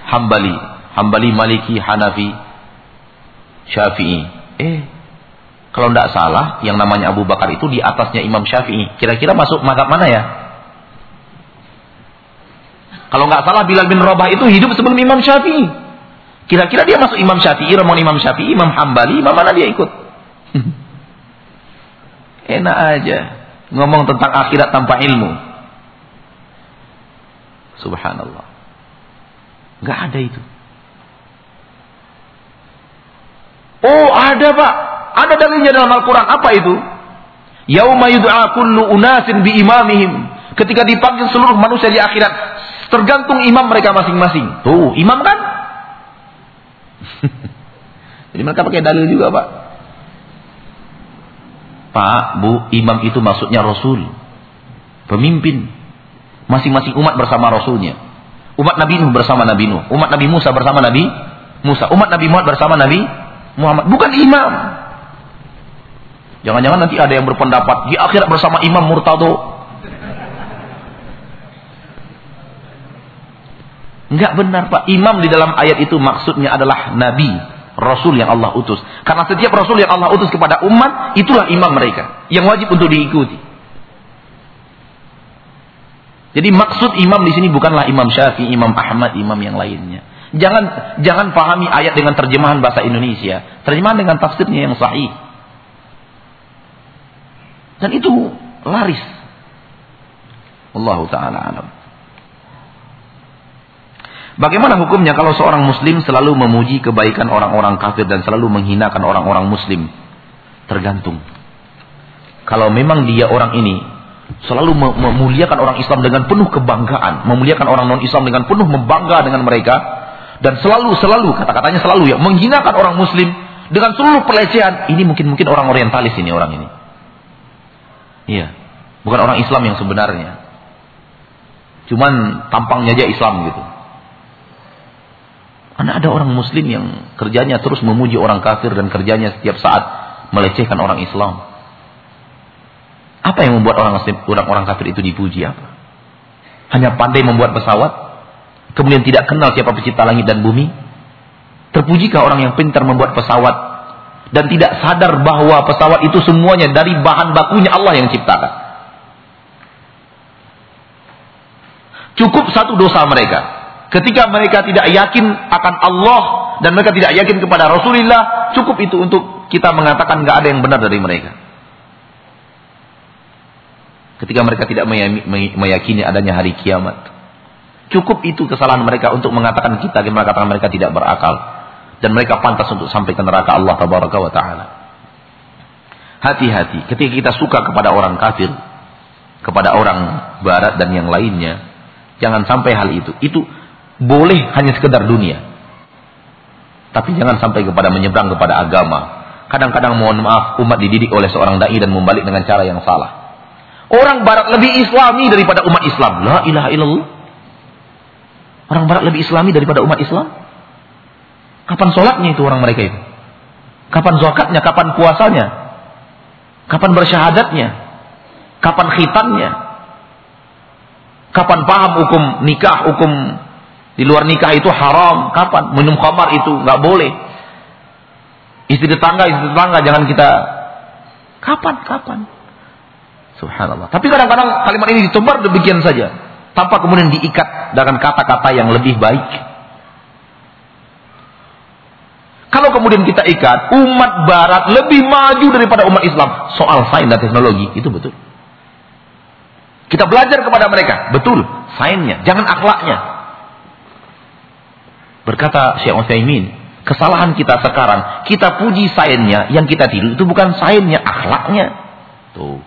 Hambali. Hambali, Maliki, Hanafi, Syafi'i. Eh, kalau tidak salah, yang namanya Abu Bakar itu di atasnya Imam Syafi'i. Kira-kira masuk mazhab mana ya? Kalau nggak salah Bilal bin Rabah itu hidup sebelum Imam Syafi'i. Kira-kira dia masuk Imam Syafi'i, rombongan Imam Syafi'i, Imam Hambali, Imam mana dia ikut? [LAUGHS] Enak aja. Ngomong tentang akhirat tanpa ilmu. Subhanallah. Gak ada itu. Oh ada pak. Ada dalilnya dalam Al-Quran. Apa itu? Yauma yud'a kullu unasin bi imamihim. Ketika dipanggil seluruh manusia di akhirat. Tergantung imam mereka masing-masing. Tuh, imam kan? [LAUGHS] Jadi mereka pakai dalil juga Pak. Pak, Bu, imam itu maksudnya Rasul. Pemimpin. Masing-masing umat bersama Rasulnya. Umat Nabi Nuh bersama Nabi Nuh. Umat Nabi Musa bersama Nabi Musa. Umat Nabi Muhammad bersama Nabi Muhammad. Bukan imam. Jangan-jangan nanti ada yang berpendapat di akhirat bersama Imam Murtado. Enggak benar Pak. Imam di dalam ayat itu maksudnya adalah Nabi. Rasul yang Allah utus. Karena setiap Rasul yang Allah utus kepada umat, itulah imam mereka. Yang wajib untuk diikuti. Jadi maksud imam di sini bukanlah Imam Syafi'i, Imam Ahmad, imam yang lainnya. Jangan jangan pahami ayat dengan terjemahan bahasa Indonesia. Terjemahan dengan tafsirnya yang sahih. Dan itu laris. Allah taala alam. Bagaimana hukumnya kalau seorang muslim selalu memuji kebaikan orang-orang kafir dan selalu menghinakan orang-orang muslim? Tergantung. Kalau memang dia orang ini selalu memuliakan orang Islam dengan penuh kebanggaan, memuliakan orang non-Islam dengan penuh membangga dengan mereka dan selalu selalu kata-katanya selalu ya menghinakan orang muslim dengan seluruh pelecehan, ini mungkin mungkin orang orientalis ini orang ini. Iya. Bukan orang Islam yang sebenarnya. Cuman tampangnya aja Islam gitu. Karena ada orang muslim yang kerjanya terus memuji orang kafir dan kerjanya setiap saat melecehkan orang Islam. Apa yang membuat orang orang-orang kafir itu dipuji apa? Hanya pandai membuat pesawat, kemudian tidak kenal siapa pencipta langit dan bumi? Terpujikah orang yang pintar membuat pesawat dan tidak sadar bahwa pesawat itu semuanya dari bahan bakunya Allah yang ciptakan? Cukup satu dosa mereka, Ketika mereka tidak yakin akan Allah dan mereka tidak yakin kepada Rasulullah, cukup itu untuk kita mengatakan nggak ada yang benar dari mereka. Ketika mereka tidak meyakini adanya hari kiamat, cukup itu kesalahan mereka untuk mengatakan kita, mengatakan mereka tidak berakal dan mereka pantas untuk sampai ke neraka Allah Taala. Hati-hati ketika kita suka kepada orang kafir, kepada orang barat dan yang lainnya, jangan sampai hal itu. Itu boleh hanya sekedar dunia. Tapi jangan sampai kepada menyeberang kepada agama. Kadang-kadang mohon maaf umat dididik oleh seorang dai dan membalik dengan cara yang salah. Orang barat lebih islami daripada umat Islam. La ilaha illallah. Orang barat lebih islami daripada umat Islam. Kapan sholatnya itu orang mereka itu? Kapan zakatnya? Kapan puasanya? Kapan bersyahadatnya? Kapan khitannya? Kapan paham hukum nikah, hukum di luar nikah itu haram? Kapan? Minum khamar itu nggak boleh. Istri tetangga, istri tetangga jangan kita kapan? Kapan? Subhanallah. Tapi kadang-kadang kalimat ini ditebar demikian saja, tanpa kemudian diikat dengan kata-kata yang lebih baik. Kalau kemudian kita ikat, umat barat lebih maju daripada umat Islam soal sains dan teknologi, itu betul. Kita belajar kepada mereka, betul, sainsnya, jangan akhlaknya. Berkata Syekh Utsaimin, kesalahan kita sekarang, kita puji sainsnya, yang kita tiru itu bukan sainsnya, akhlaknya. Tuh.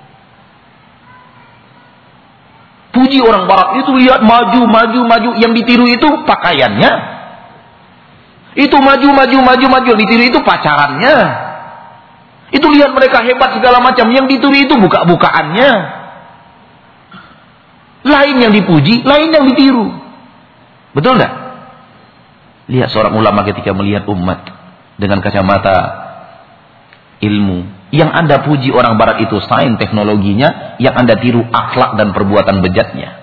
Puji orang barat itu lihat maju, maju, maju, yang ditiru itu pakaiannya, itu maju, maju, maju, maju. Ditiru itu pacarannya. Itu lihat mereka hebat segala macam. Yang ditiru itu buka-bukaannya. Lain yang dipuji, lain yang ditiru. Betul nggak? Lihat seorang ulama ketika melihat umat dengan kacamata ilmu. Yang anda puji orang barat itu sains teknologinya, yang anda tiru akhlak dan perbuatan bejatnya.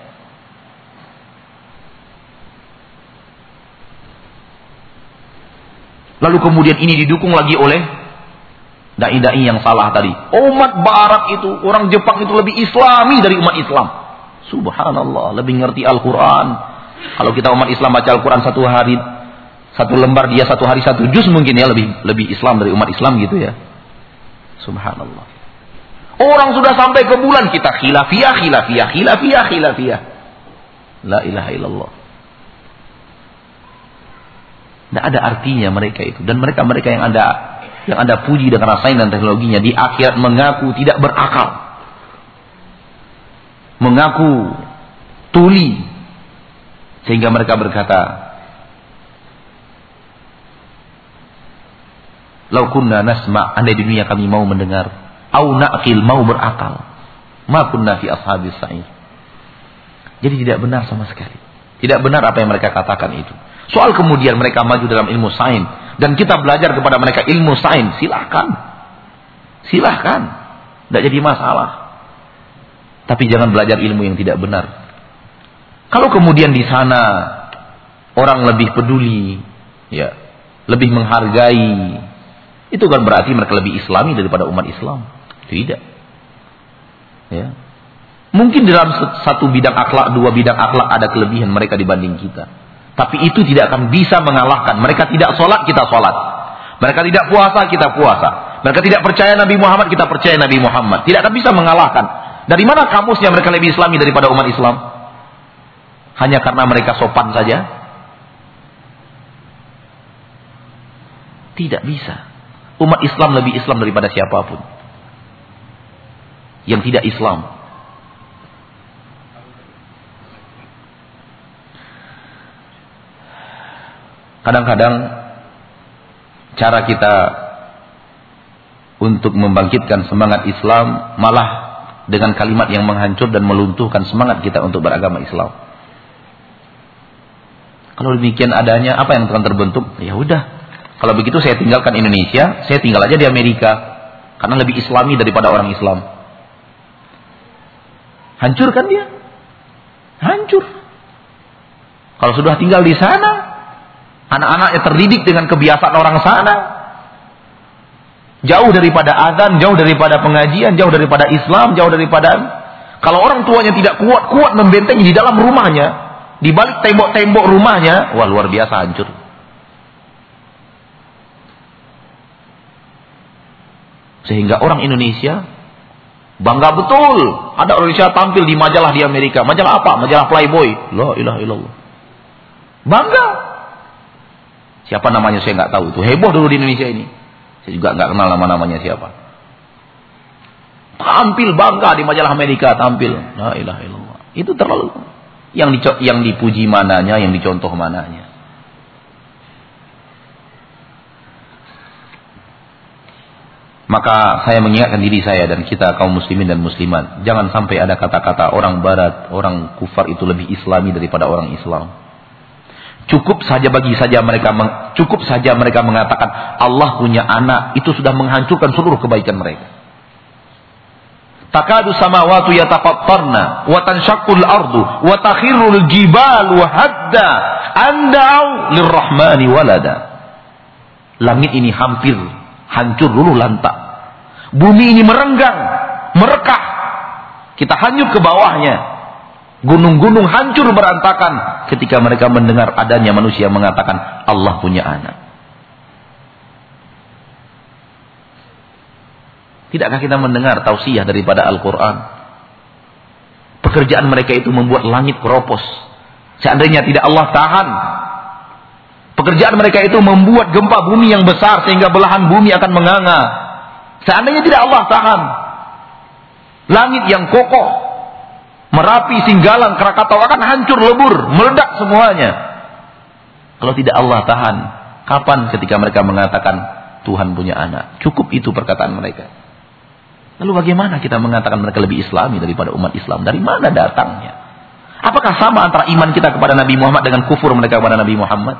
Lalu kemudian ini didukung lagi oleh dai-dai yang salah tadi. Umat barat itu, orang Jepang itu lebih islami dari umat Islam. Subhanallah, lebih ngerti Al-Quran. Kalau kita umat Islam baca Al-Quran satu hari, satu lembar dia satu hari satu juz mungkin ya lebih lebih Islam dari umat Islam gitu ya. Subhanallah. Orang sudah sampai ke bulan kita khilafiyah, khilafiyah, khilafiyah, khilafiyah. La ilaha illallah. Tidak ada artinya mereka itu. Dan mereka-mereka yang anda yang anda puji dengan rasain dan teknologinya di akhirat mengaku tidak berakal. Mengaku tuli. Sehingga mereka berkata, Lau kunna nasma' andai di dunia kami mau mendengar. Au na'kil mau berakal. Ma kunna fi ashabis sa'ir. Jadi tidak benar sama sekali. Tidak benar apa yang mereka katakan itu. Soal kemudian mereka maju dalam ilmu sains dan kita belajar kepada mereka ilmu sains, silahkan. Silahkan. Tidak jadi masalah. Tapi jangan belajar ilmu yang tidak benar. Kalau kemudian di sana orang lebih peduli, ya, lebih menghargai, itu kan berarti mereka lebih islami daripada umat Islam. Tidak. Ya. Mungkin dalam satu bidang akhlak, dua bidang akhlak ada kelebihan mereka dibanding kita. Tapi itu tidak akan bisa mengalahkan. Mereka tidak sholat, kita sholat. Mereka tidak puasa, kita puasa. Mereka tidak percaya Nabi Muhammad, kita percaya Nabi Muhammad. Tidak akan bisa mengalahkan. Dari mana kamusnya mereka lebih islami daripada umat Islam? Hanya karena mereka sopan saja? Tidak bisa. Umat Islam lebih Islam daripada siapa pun. Yang tidak Islam. Kadang-kadang cara kita untuk membangkitkan semangat Islam malah dengan kalimat yang menghancur dan meluntuhkan semangat kita untuk beragama Islam. Kalau demikian adanya apa yang akan terbentuk? Ya udah. Kalau begitu saya tinggalkan Indonesia, saya tinggal aja di Amerika karena lebih islami daripada orang Islam. Hancur kan dia? Hancur. Kalau sudah tinggal di sana, Anak-anaknya terdidik dengan kebiasaan orang sana. Jauh daripada azan, jauh daripada pengajian, jauh daripada Islam, jauh daripada kalau orang tuanya tidak kuat, kuat membentengi di dalam rumahnya, di balik tembok-tembok rumahnya, wah luar biasa hancur. Sehingga orang Indonesia bangga betul. Ada orang Indonesia tampil di majalah di Amerika. Majalah apa? Majalah Playboy. La ilaha illallah. Bangga. Siapa namanya saya nggak tahu itu. Heboh dulu di Indonesia ini. Saya juga nggak kenal nama-namanya siapa. Tampil bangga di majalah Amerika tampil. La ilaha illallah. Itu terlalu yang di, yang dipuji mananya, yang dicontoh mananya. Maka saya mengingatkan diri saya dan kita kaum muslimin dan muslimat. Jangan sampai ada kata-kata orang barat, orang kufar itu lebih islami daripada orang Islam. Cukup saja bagi saja mereka cukup saja mereka mengatakan Allah punya anak itu sudah menghancurkan seluruh kebaikan mereka. Takadu samawati yatafattarna wa tanshaqqul ardu wa takhirrul jibalu hadda anda'u lirrahmani walada. Langit ini hampir hancur luluh lantak. Bumi ini merenggang, merekah. Kita hanyut ke bawahnya. Gunung-gunung hancur berantakan ketika mereka mendengar adanya manusia mengatakan Allah punya anak. Tidakkah kita mendengar tausiah daripada Al-Quran? Pekerjaan mereka itu membuat langit keropos. Seandainya tidak Allah tahan. Pekerjaan mereka itu membuat gempa bumi yang besar sehingga belahan bumi akan menganga. Seandainya tidak Allah tahan. Langit yang kokoh, Merapi, Singgalang, Krakatau akan hancur lebur, meledak semuanya. Kalau tidak Allah tahan, kapan ketika mereka mengatakan Tuhan punya anak? Cukup itu perkataan mereka. Lalu bagaimana kita mengatakan mereka lebih islami daripada umat Islam? Dari mana datangnya? Apakah sama antara iman kita kepada Nabi Muhammad dengan kufur mereka kepada Nabi Muhammad?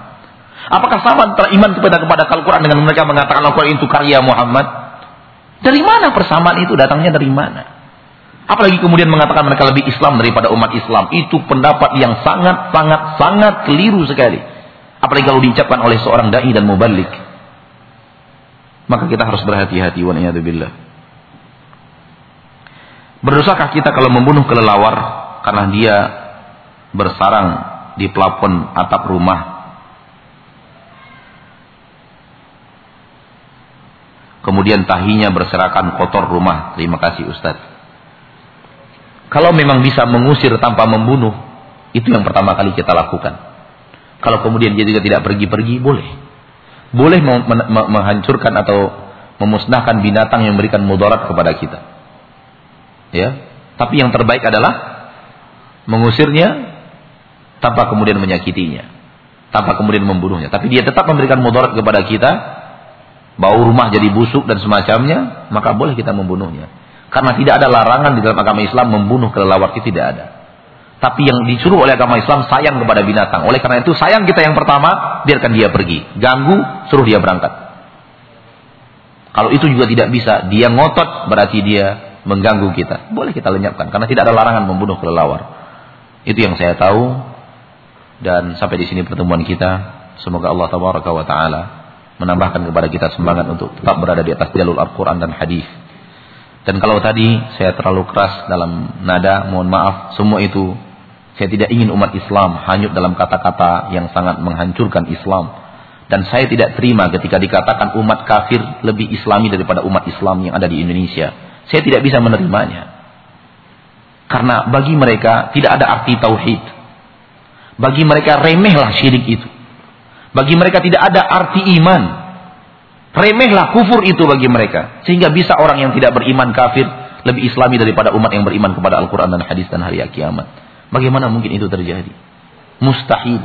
Apakah sama antara iman kita kepada Al-Quran dengan mereka mengatakan Al-Quran itu karya Muhammad? Dari mana persamaan itu datangnya dari mana? Apalagi kemudian mengatakan mereka lebih Islam daripada umat Islam. Itu pendapat yang sangat, sangat, sangat keliru sekali. Apalagi kalau diucapkan oleh seorang da'i dan mubalik. Maka kita harus berhati-hati. Berdosakah kita kalau membunuh kelelawar karena dia bersarang di plafon atap rumah? Kemudian tahinya berserakan kotor rumah. Terima kasih Ustadz. Kalau memang bisa mengusir tanpa membunuh, itu yang pertama kali kita lakukan. Kalau kemudian dia juga tidak pergi-pergi, boleh. Boleh menghancurkan atau memusnahkan binatang yang memberikan mudarat kepada kita. Ya, tapi yang terbaik adalah mengusirnya tanpa kemudian menyakitinya, tanpa kemudian membunuhnya. Tapi dia tetap memberikan mudarat kepada kita, bau rumah jadi busuk dan semacamnya, maka boleh kita membunuhnya. Karena tidak ada larangan di dalam agama Islam membunuh kelelawar itu tidak ada. Tapi yang disuruh oleh agama Islam sayang kepada binatang. Oleh karena itu sayang kita yang pertama, biarkan dia pergi. Ganggu, suruh dia berangkat. Kalau itu juga tidak bisa, dia ngotot berarti dia mengganggu kita. Boleh kita lenyapkan karena tidak ada larangan membunuh kelelawar. Itu yang saya tahu dan sampai di sini pertemuan kita. Semoga Allah taala menambahkan kepada kita semangat untuk tetap berada di atas jalur Al-Qur'an dan hadis. Dan kalau tadi saya terlalu keras dalam nada, mohon maaf, semua itu saya tidak ingin umat Islam hanyut dalam kata-kata yang sangat menghancurkan Islam. Dan saya tidak terima ketika dikatakan umat kafir lebih islami daripada umat Islam yang ada di Indonesia. Saya tidak bisa menerimanya. Karena bagi mereka tidak ada arti tauhid. Bagi mereka remehlah syirik itu. Bagi mereka tidak ada arti iman. Remehlah kufur itu bagi mereka. Sehingga bisa orang yang tidak beriman kafir lebih islami daripada umat yang beriman kepada Al-Quran dan hadis dan hari kiamat. Bagaimana mungkin itu terjadi? Mustahil.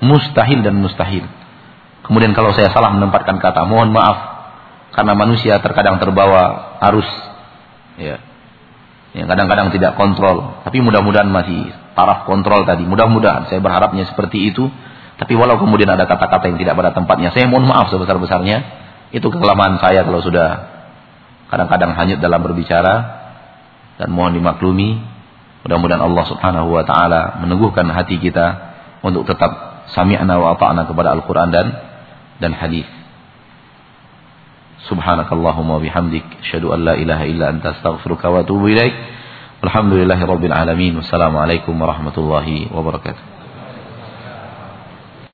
Mustahil dan mustahil. Kemudian kalau saya salah menempatkan kata, mohon maaf. Karena manusia terkadang terbawa arus. Ya. Yang kadang-kadang tidak kontrol. Tapi mudah-mudahan masih taraf kontrol tadi. Mudah-mudahan. Saya berharapnya seperti itu. Tapi walau kemudian ada kata-kata yang tidak pada tempatnya. Saya mohon maaf sebesar-besarnya. Itu kelemahan saya kalau sudah kadang-kadang hanyut dalam berbicara dan mohon dimaklumi. Mudah-mudahan Allah Subhanahu wa taala meneguhkan hati kita untuk tetap sami'na wa ata'na kepada Al-Qur'an dan dan hadis. Subhanakallahumma bihamdik asyhadu an la ilaha illa anta astaghfiruka wa atubu ilaik. Alhamdulillahirabbil alamin. Wassalamualaikum warahmatullahi wabarakatuh.